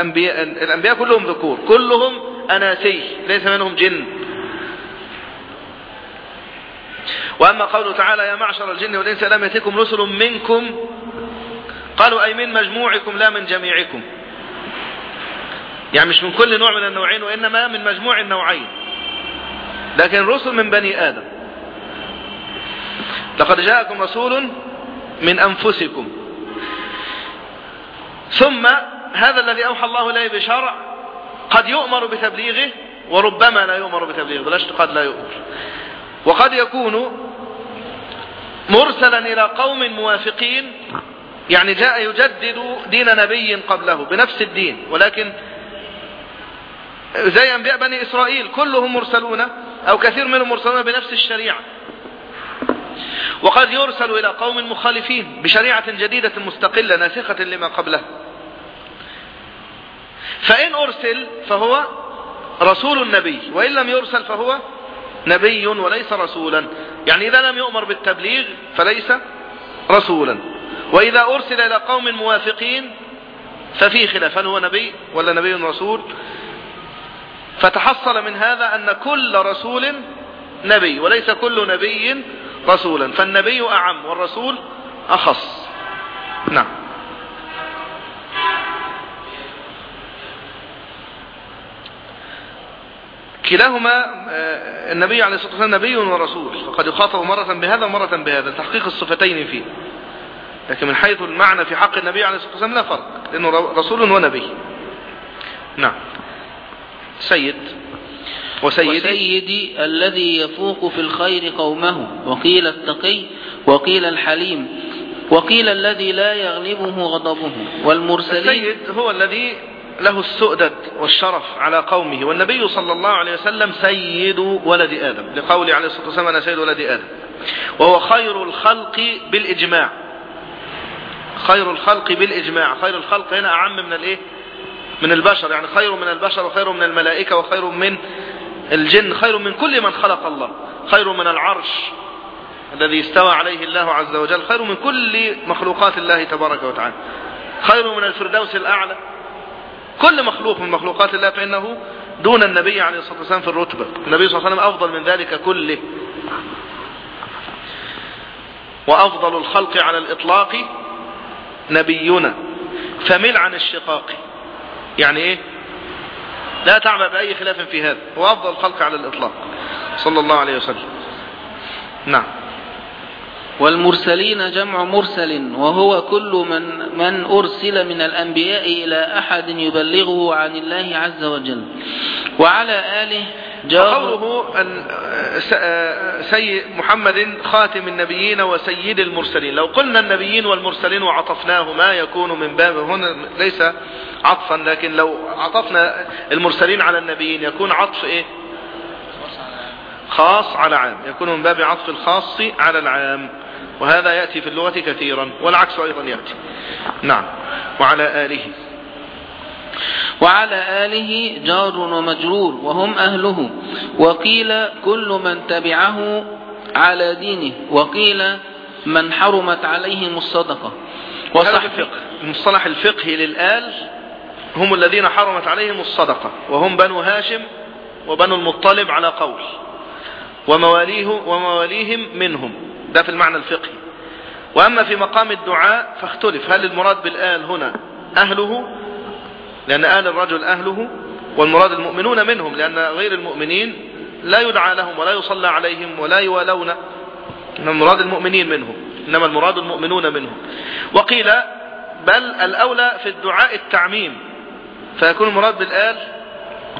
أنبياء الأنبياء كلهم ذكور كلهم أناسي ليس منهم جن. وأما قوله تعالى يا معشر الجن والإنس لم يأتكم رسل منكم؟ قالوا أي من مجموعكم لا من جميعكم. يعني مش من كل نوع من النوعين وإنما من مجموع النوعين. لكن رسل من بني آدم. لقد جاءكم رسول من أنفسكم. ثم هذا الذي أوحى الله إليه بشرع قد يؤمر بتبليغه وربما لا يؤمر بتبليغه بلاش قد لا يؤمر. وقد يكون مرسلا إلى قوم موافقين يعني جاء يجدد دين نبي قبله بنفس الدين ولكن زي أنبياء بني إسرائيل كلهم مرسلون أو كثير منهم مرسلون بنفس الشريعة. وقد يرسل إلى قوم مخالفين بشريعة جديدة مستقلة ناسخة لما قبله. فإن أرسل فهو رسول النبي وإن لم يرسل فهو نبي وليس رسولا. يعني إذا لم يؤمر بالتبليغ فليس رسولا. وإذا أرسل إلى قوم موافقين ففي خلاف هل هو نبي ولا نبي رسول؟ فتحصل من هذا أن كل رسول نبي وليس كل نبي رسولا. فالنبي أعم والرسول أخص. نعم. كلاهما النبي عليه الصلاة والسلام نبي ورسول. فقد يخاطب مرة بهذا ومرة بهذا. تحقيق الصفتين فيه. لكن من حيث المعنى في حق النبي عليه الصلاة والسلام لا فرق لأنه رسول ونبي. نعم. سيد. وسيدي, وسيدي الذي يفوق في الخير قومه. وقيل التقي وقيل الحليم. وقيل الذي لا يغلبه غضبه. والمرسلين السيد هو الذي له السؤدد والشرف على قومه. والنبي صلى الله عليه وسلم سيد ولد آدم. لقوله عليه الصلاة والسلام أنا سيد ولد آدم. وهو خير الخلق بالإجماع. خير الخلق بالإجماع. خير الخلق هنا أعم من الإيه؟ من البشر يعني خير من البشر وخير من الملائكة وخير من الجن خير من كل من خلق الله خير من العرش الذي استوى عليه الله عز وجل خير من كل مخلوقات الله تبارك وتعالى خير من الفردوس الأعلى كل مخلوق من مخلوقات الله فإنه دون النبي عليه الصلاة والسلام في الرتبة. النبي صلى الله عليه وسلم أفضل من ذلك كله وأفضل الخلق على الإطلاق نبينا فمل عن الشقاق. يعني إيه؟ لا تعمل بأي خلاف في هذا. هو أفضل الخلق على الإطلاق. صلى الله عليه وسلم. نعم. والمرسلين جمع مرسل وهو كل من من أرسل من الأنبياء إلى أحد يبلغه عن الله عز وجل. وعلى آله جار قوله أن سيد محمد خاتم النبيين وسيد المرسلين. لو قلنا النبيين والمرسلين وعطفناه ما يكون من باب هنا ليس عطفا لكن لو عطفنا المرسلين على النبيين يكون عطف إيه؟ خاص على عام. يكون من باب عطف الخاص على العام. وهذا يأتي في اللغة كثيرا والعكس أيضا يأتي. نعم. وعلى آله. وعلى آله جار ومجرور وهم أهله. وقيل كل من تبعه على دينه وقيل من حرمت عليهم الصدقة. وصح في الفقه. المصطلح الفقهي للآل هم الذين حرمت عليهم الصدقة وهم بنو هاشم وبنو المطلب على قول. ومواليه ومواليهم منهم. ده في المعنى الفقهي. وأما في مقام الدعاء فاختلف. هل المراد بالآل هنا أهله؟ لأن آل الرجل أهله والمراد المؤمنون منهم لأن غير المؤمنين لا يدعى لهم ولا يصلى عليهم ولا يوالون. إنما المراد المؤمنين منهم. إنما المراد المؤمنون منهم. وقيل بل الأولى في الدعاء التعميم. فيكون المراد بالآل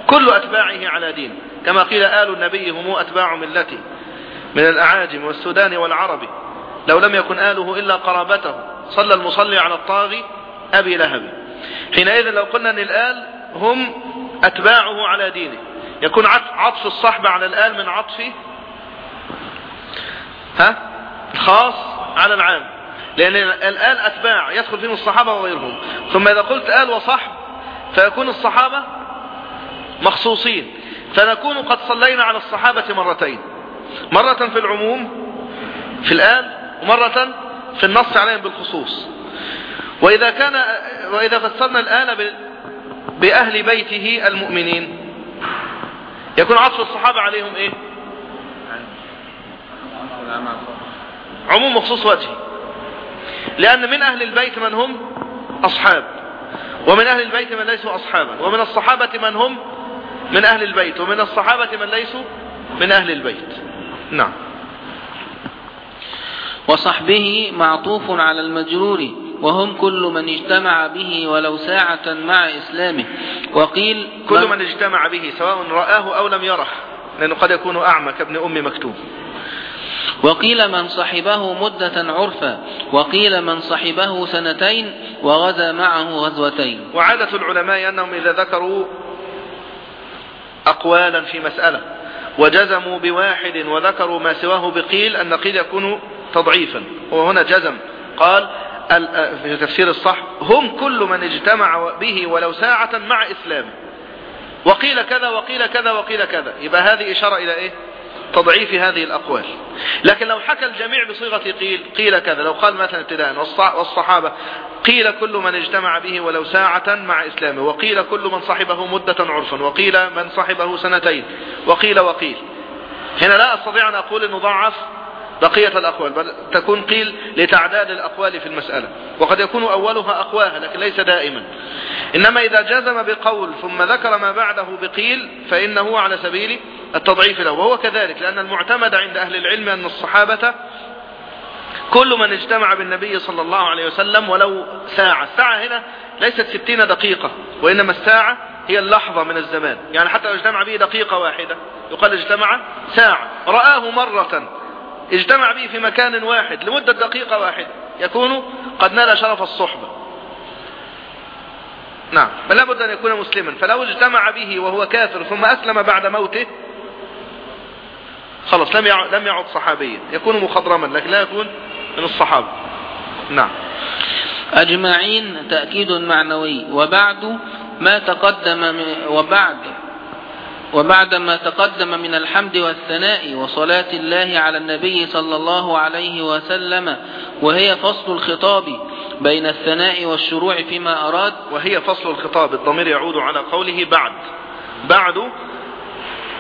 كل أتباعه على دين. كما قيل آل النبي هم أتباع ملته. من الأعاجم والسودان والعرب. لو لم يكن آله إلا قرابته. صلى المصلي على الطاغي أبي لهب. حينئذ لو قلنا أن الآل هم أتباعه على دينه. يكون عطف الصحبة على الآل من عطف ها؟ خاص على العام. لأن الآل أتباع. يدخل فيهم الصحابة وغيرهم. ثم إذا قلت آل وصحب فيكون الصحابة مخصوصين. فنكون قد صلينا على الصحابة مرتين. مرة في العموم في الآل ومرة في النص عليهم بالخصوص. وإذا كان وإذا فسرنا الآل بأهل بيته المؤمنين يكون عطف الصحابة عليهم إيه؟ عموم مخصوص وجهي. لأن من أهل البيت من هم؟ أصحاب. ومن أهل البيت من ليسوا أصحابا. ومن الصحابة من هم؟ من أهل البيت. ومن الصحابة من ليسوا؟ من أهل البيت. نعم. وصحبه معطوف على المجرور وهم كل من اجتمع به ولو ساعة مع إسلامه. وقيل كل من اجتمع به سواء رآه أو لم يره لأنه قد يكون أعمى كابن أم مكتوم. وقيل من صحبه مدة عرفا وقيل من صحبه سنتين وغزا معه غزوتين. وعادة العلماء أنهم إذا ذكروا أقوالا في مسألة وجزموا بواحد وذكروا ما سواه بقيل أن قيل يكون تضعيفا. وهنا جزم. قال ال- في تفسير الصح هم كل من اجتمع به ولو ساعة مع إسلامه وقيل كذا وقيل كذا وقيل كذا. يبقى هذه إشارة إلى إيه؟ تضعيف هذه الأقوال. لكن لو حكى الجميع بصيغة قيل قيل كذا لو قال مثلا ابتداء والص- والصحابة قيل كل من اجتمع به ولو ساعة مع إسلامه وقيل كل من صحبه مدة عرفا وقيل من صحبه سنتين وقيل وقيل. هنا لا أستطيع أن أقول أنه ضعف بقية الأقوال بل تكون قيل لتعداد الأقوال في المسألة. وقد يكون أولها أقواها لكن ليس دائما. إنما إذا جزم بقول ثم ذكر ما بعده بقيل فإنه على سبيل التضعيف له. وهو كذلك لأن المعتمد عند أهل العلم أن الصحابة كل من اجتمع بالنبي صلى الله عليه وسلم ولو ساعة. الساعة هنا ليست ستين دقيقة وإنما الساعة هي اللحظة من الزمان. يعني حتى لو اجتمع به دقيقة واحدة يقال اجتمع ساعة. رآه مرة اجتمع به في مكان واحد لمدة دقيقة واحدة. يكون قد نال شرف الصحبة. نعم. بل لابد أن يكون مسلما. فلو اجتمع به وهو كافر ثم أسلم بعد موته خلاص لم لم يعد صحابيا. يكون مخضرما لكن لا يكون من الصحابة. نعم. أجمعين تأكيد معنوي. وبعد ما تقدم من- وبعد وبعد ما تقدم من الحمد والثناء وصلاة الله على النبي صلى الله عليه وسلم وهي فصل الخطاب بين الثناء والشروع فيما أراد. وهي فصل الخطاب الضمير يعود على قوله بعد. بعد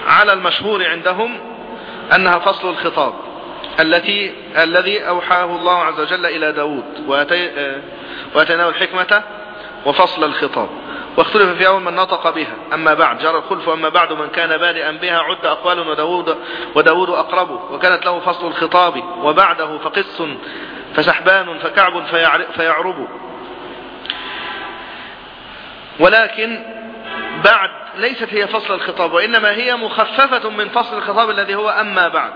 على المشهور عندهم أنها فصل الخطاب التي الذي أوحاه الله عز وجل إلى داود وأتيناه الحكمة وفصل الخطاب. واختلف في أول من نطق بها. أما بعد جرى الخلف أما بعد من كان بادئا بها عد أقوال وداود, وداود أقربه وكانت له فصل الخطاب وبعده فقس فسحبان فكعب فيعرب. ولكن بعد ليست هي فصل الخطاب وإنما هي مخففة من فصل الخطاب الذي هو أما بعد.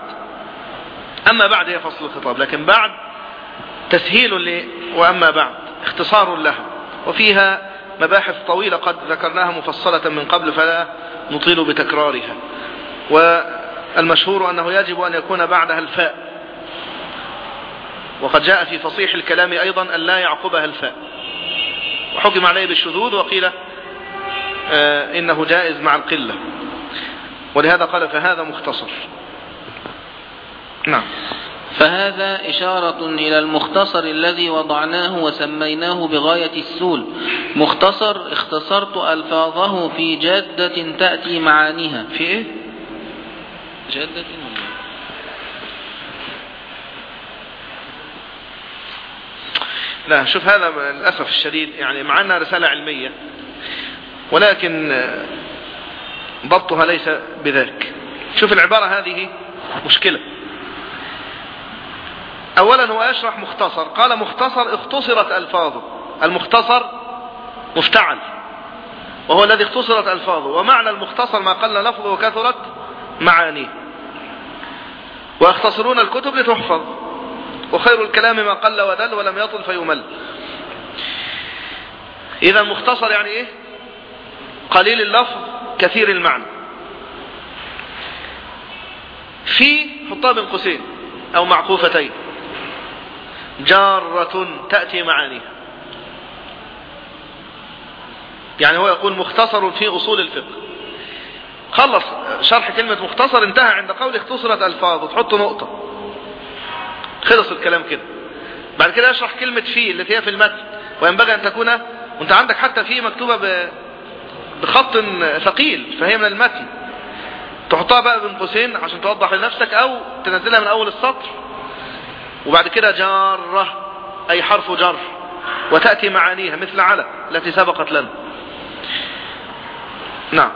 أما بعد هي فصل الخطاب لكن بعد تسهيل. وأما بعد اختصار لها. وفيها مباحث طويلة قد ذكرناها مفصلة من قبل فلا نطيل بتكرارها. والمشهور أنه يجب أن يكون بعدها الفاء. وقد جاء في فصيح الكلام أيضا أن لا يعقبها الفاء. وحكم عليه بالشذوذ وقيل آه إنه جائز مع القلة. ولهذا قال فهذا مختصر. نعم. فهذا إشارة إلى المختصر الذي وضعناه وسميناه بغاية السول. مختصر اختصرت ألفاظه في جادة تأتي معانيها. في إيه؟ جادة لا شوف هذا للأسف الشديد يعني معنا رسالة علمية ولكن ضبطها ليس بذاك شوف العبارة هذه مشكلة. اولا هو يشرح مختصر. قال مختصر اختصرت ألفاظه. المختصر مفتعل. وهو الذي اختصرت ألفاظه. ومعنى المختصر ما قل لفظه وكثرت معانيه. ويختصرون الكتب لتحفظ. وخير الكلام ما قل ودل ولم يطل فيمل. إذا مختصر يعني إيه؟ قليل اللفظ كثير المعنى. في حطها بين قوسين أو معقوفتين جارة تأتي معانيها. يعني هو يقول مختصر في أصول الفقه. خلص شرح كلمة مختصر انتهى عند قول اختصرت ألفاظ تحط نقطة. خلص الكلام كده. بعد كده يشرح كلمة في التي هي في المتن. وينبغي أن تكون وانت عندك حتى في مكتوبة بخط ثقيل فهي من المتن. تحطها بقى بين قوسين عشان توضح لنفسك أو تنزلها من أول السطر. وبعد كده جارة أي حرف جر وتأتي معانيها مثل على التي سبقت لنا. نعم.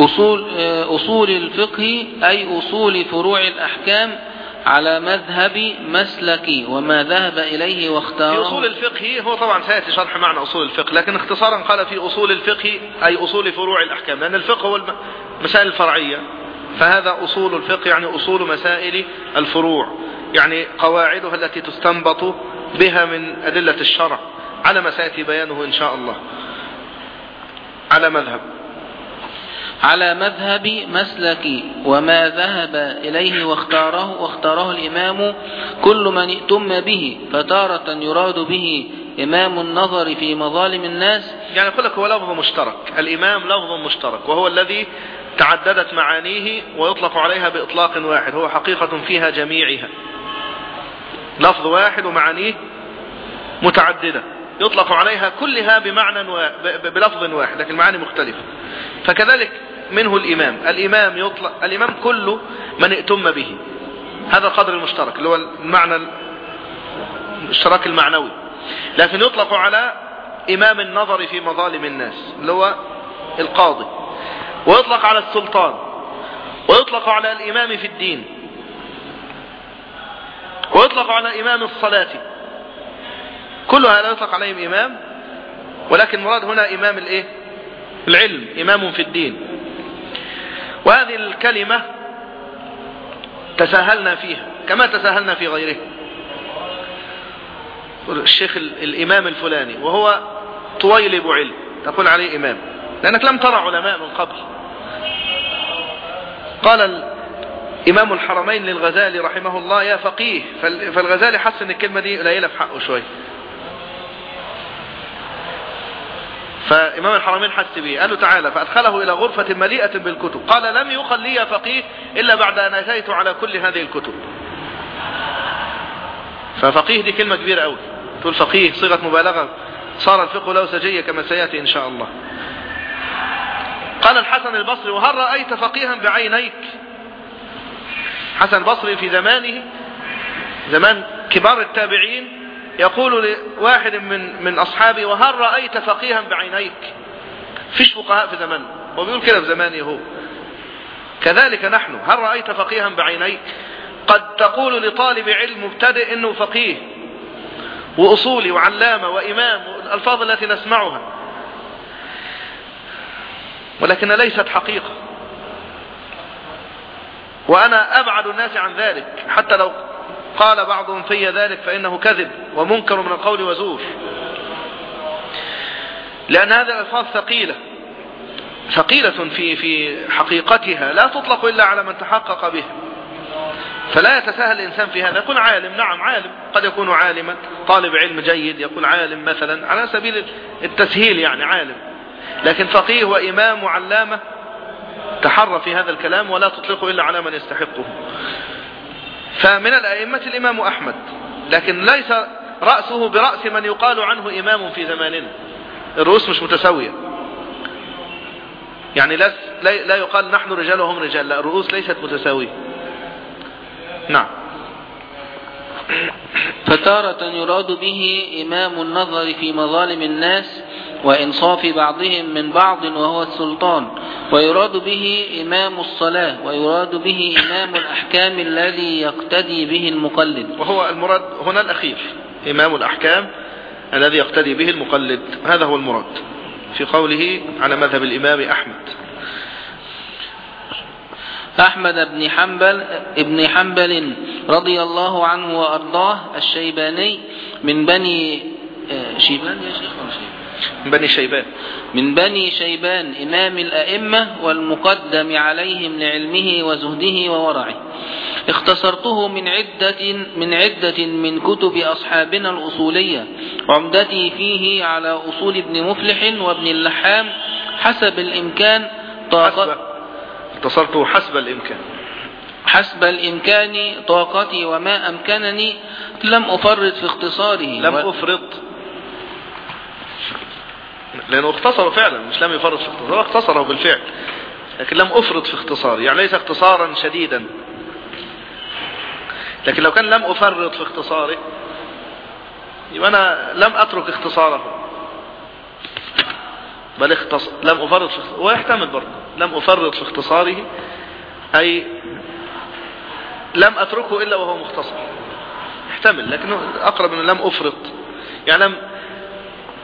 أصول, أصول الفقه أي أصول فروع الأحكام على مذهب مسلكي وما ذهب إليه واختاره. في أصول الفقه هو طبعا سيأتي شرح معنى أصول الفقه لكن اختصارا قال في أصول الفقه أي أصول فروع الأحكام لأن الفقه هو المسائل الفرعية. فهذا أصول الفقه يعني أصول مسائل الفروع يعني قواعدها التي تستنبط بها من أدلة الشرع. على ما سيأتي بيانه إن شاء الله. على مذهب. على مذهب مسلكي وما ذهب إليه واختاره واختاره الإمام كل من ائتم به فتارة يراد به إمام النظر في مظالم الناس. يعني يقول لك هو لفظ مشترك. الإمام لفظ مشترك وهو الذي تعددت معانيه ويطلق عليها بإطلاق واحد هو حقيقة فيها جميعها. لفظ واحد ومعانيه متعددة يطلق عليها كلها بمعنى و... بلفظ واحد لكن المعاني مختلفة. فكذلك منه الإمام الإمام يطلق الإمام كله من ائتم به. هذا القدر المشترك اللي هو المعنى الاشتراك المعنوي. لكن يطلق على إمام النظر في مظالم الناس اللي هو القاضي. ويطلق على السلطان ويطلق على الإمام في الدين ويطلق على إمام الصلاة. كلها لا يطلق عليهم إمام ولكن مراد هنا إمام الإيه؟ العلم إمام في الدين. وهذه الكلمة تساهلنا فيها كما تساهلنا في غيره. الشيخ الإمام الفلاني وهو طويلب علم تقول عليه إمام لأنك لم ترى علماء من قبل. قال إمام الحرمين للغزالي رحمه الله يا فقيه فالغزالي حس إن الكلمة دي قليلة في حقه شوية فإمام الحرمين حس به قال له تعالى فأدخله إلى غرفة مليئة بالكتب. قال لم يقل لي فقيه إلا بعد أن أتيت على كل هذه الكتب. ففقيه دي كلمة كبيرة أوي. تقول فقيه صيغة مبالغة صار الفقه له سجية كما سيأتي إن شاء الله. قال الحسن البصري وهل رأيت فقيها بعينيك؟ حسن البصري في زمانه زمان كبار التابعين يقول لواحد من من أصحابه وهل رأيت فقيها بعينيك؟ فيش فقهاء في زمانه هو بيقول كده في زمانه هو. كذلك نحن هل رأيت فقيها بعينيك؟ قد تقول لطالب علم مبتدئ إنه فقيه وأصولي وعلامة وإمام الالفاظ التي نسمعها. ولكن ليست حقيقة. وأنا أبعد الناس عن ذلك. حتى لو قال بعضهم في ذلك فإنه كذب ومنكر من القول وزور. لأن هذه الألفاظ ثقيلة. ثقيلة في في حقيقتها. لا تطلق إلا على من تحقق بها. فلا يتساهل الإنسان في هذا. يكون عالم. نعم عالم. قد يكون عالما. طالب علم جيد. يكون عالم مثلا. على سبيل التسهيل يعني عالم. لكن فقيه وإمام وعلامة تحرى في هذا الكلام ولا تطلقه إلا على من يستحقه. فمن الأئمة الإمام أحمد لكن ليس رأسه برأس من يقال عنه إمام في زماننا. الرؤوس مش متساوية. يعني لا لا يقال نحن رجال وهم رجال لا الرؤوس ليست متساوية. نعم. فتارة يراد به إمام النظر في مظالم الناس وإنصاف بعضهم من بعض وهو السلطان. ويراد به إمام الصلاة ويراد به إمام الأحكام الذي يقتدي به المقلد. وهو المراد هنا الأخير إمام الأحكام الذي يقتدي به المقلد. هذا هو المراد في قوله على مذهب الإمام أحمد. أحمد بن حنبل ابن حنبل رضي الله عنه وأرضاه الشيباني من بني شيبان يا شيخ؟ من بني شيبان. من بني شيبان إمام الأئمة والمقدم عليهم لعلمه وزهده وورعه. اختصرته من عدة من عدة من كتب أصحابنا الأصولية. عمدتي فيه على أصول ابن مفلح وابن اللحام حسب الإمكان طاقة اختصرته حسب الإمكان. حسب الإمكان طاقتي وما أمكنني لم أفرط في اختصاره. لم أفرط. لأنه اختصر فعلا مش لم يفرط في اختصاره اختصره بالفعل لكن لم أفرط في اختصاره يعني ليس اختصارا شديدا. لكن لو كان لم أفرط في اختصاره يبقى أنا لم أترك اختصاره بل اختص... لم أفرط في اختصاره ويحتمل برضه لم أفرط في اختصاره أي لم أتركه إلا وهو مختصر. يحتمل لكنه أقرب أنه لم أفرط. يعني لم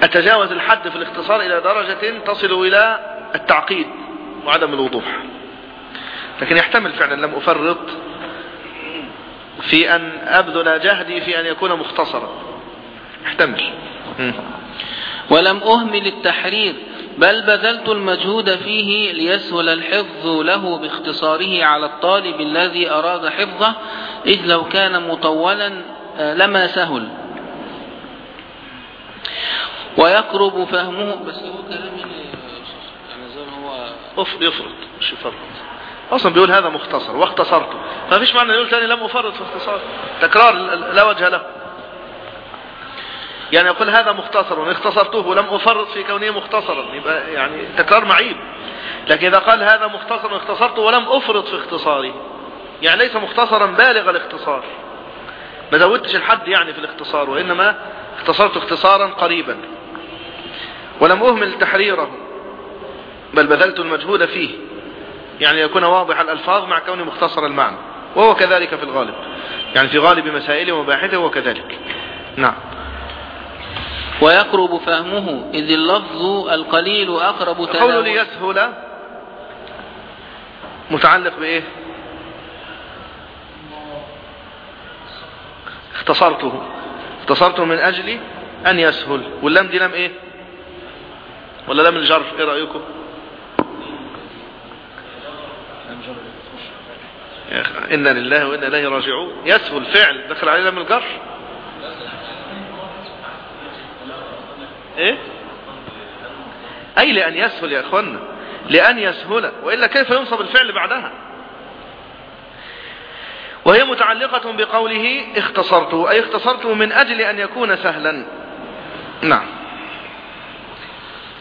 أتجاوز الحد في الاختصار إلى درجة تصل إلى التعقيد وعدم الوضوح. لكن يحتمل فعلا لم أفرط في أن أبذل جهدي في أن يكون مختصرا. يحتمل. ولم أهمل التحرير بل بذلت المجهود فيه ليسهل الحفظ له باختصاره على الطالب الذي أراد حفظه إذ لو كان مطولا لما سهل. ويقرب فهمه. بس هو كلام يعني زي ما هو يفرط مش يفرط أصلا بيقول هذا مختصر واختصرته. ما فيش معنى يقول ثاني لم أفرط في اختصار تكرار لا وجه له. يعني يقول هذا مختصر واختصرته ولم أفرط في كونه مختصرا. يبقى يعني تكرار معيب. لكن إذا قال هذا مختصر واختصرته ولم أفرط في اختصاري يعني ليس مختصرا بالغ الاختصار. ما زودتش الحد يعني في الاختصار وإنما اختصرت اختصارا قريبا. ولم أهمل تحريره بل بذلت المجهود فيه. يعني يكون واضح الألفاظ مع كونه مختصر المعنى وهو كذلك في الغالب. يعني في غالب مسائله ومباحثه هو كذلك. نعم. ويقرب فهمه إذ اللفظ القليل أقرب قوله ليسهل متعلق بإيه؟ اختصرته. اختصرته من أجل أن يسهل. واللام دي لام إيه؟ ولا لام الجر إيه رأيكم؟ إنا لله وإنا إليه راجعون. يسهل فعل دخل عليه لام الجر إيه؟ أي لأن يسهل يا اخوانا لأن يسهل وإلا كيف ينصب الفعل بعدها؟ وهي متعلقة بقوله اختصرته أي اختصرته من أجل أن يكون سهلا. نعم.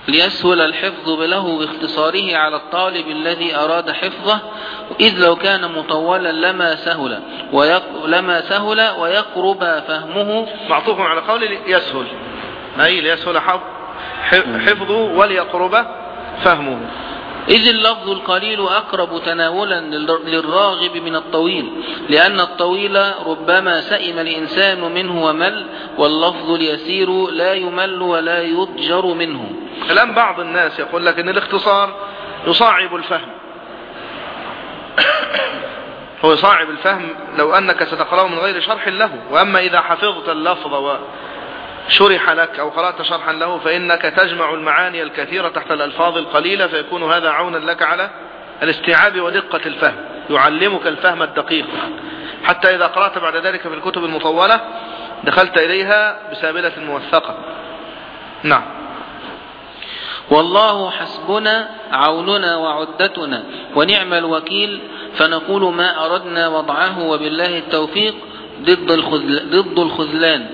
ليسهل الحفظ له باختصاره على الطالب الذي أراد حفظه إذ لو كان مطولا لما سهل. لما سهل ويقرب فهمه معطوف على قول يسهل أي ليسهل حفظه وليقرب فهمه إذ اللفظ القليل أقرب تناولا للراغب من الطويل لأن الطويل ربما سئم الإنسان منه ومل واللفظ اليسير لا يمل ولا يضجر منه. الآن بعض الناس يقول لك أن الاختصار يصعب الفهم. هو يصعب الفهم لو أنك ستقرأه من غير شرح له وأما إذا حفظت اللفظ شرح لك أو قرأت شرحا له فإنك تجمع المعاني الكثيرة تحت الألفاظ القليلة فيكون هذا عونا لك على الاستيعاب ودقة الفهم يعلمك الفهم الدقيق. حتى إذا قرأت بعد ذلك في الكتب المطولة دخلت إليها بسابلة موثقة. نعم. والله حسبنا عوننا وعدتنا ونعم الوكيل فنقول ما أردنا وضعه وبالله التوفيق ضد الخذلان.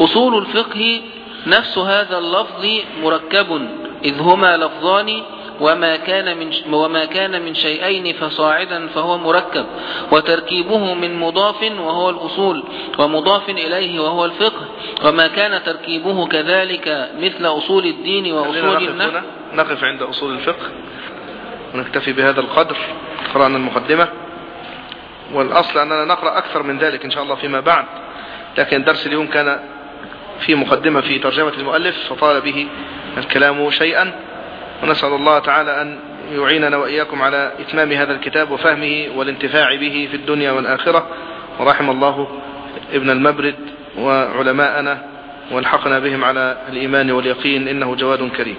أصول الفقه نفس هذا اللفظ مركب إذ هما لفظان وما كان من وما كان من شيئين فصاعدا فهو مركب وتركيبه من مضاف وهو الأصول ومضاف إليه وهو الفقه وما كان تركيبه كذلك مثل أصول الدين وأصول النحو نقف عند أصول الفقه. ونكتفي بهذا القدر قرأنا المقدمة. والأصل أننا نقرأ أكثر من ذلك إن شاء الله فيما بعد. لكن درس اليوم كان في مقدمة في ترجمة المؤلف فطال به الكلام شيئا. ونسأل الله تعالى أن يعيننا وإياكم على إتمام هذا الكتاب وفهمه والانتفاع به في الدنيا والآخرة. ورحم الله ابن المبرد وعلماءنا والحقنا بهم على الإيمان واليقين إنه جواد كريم.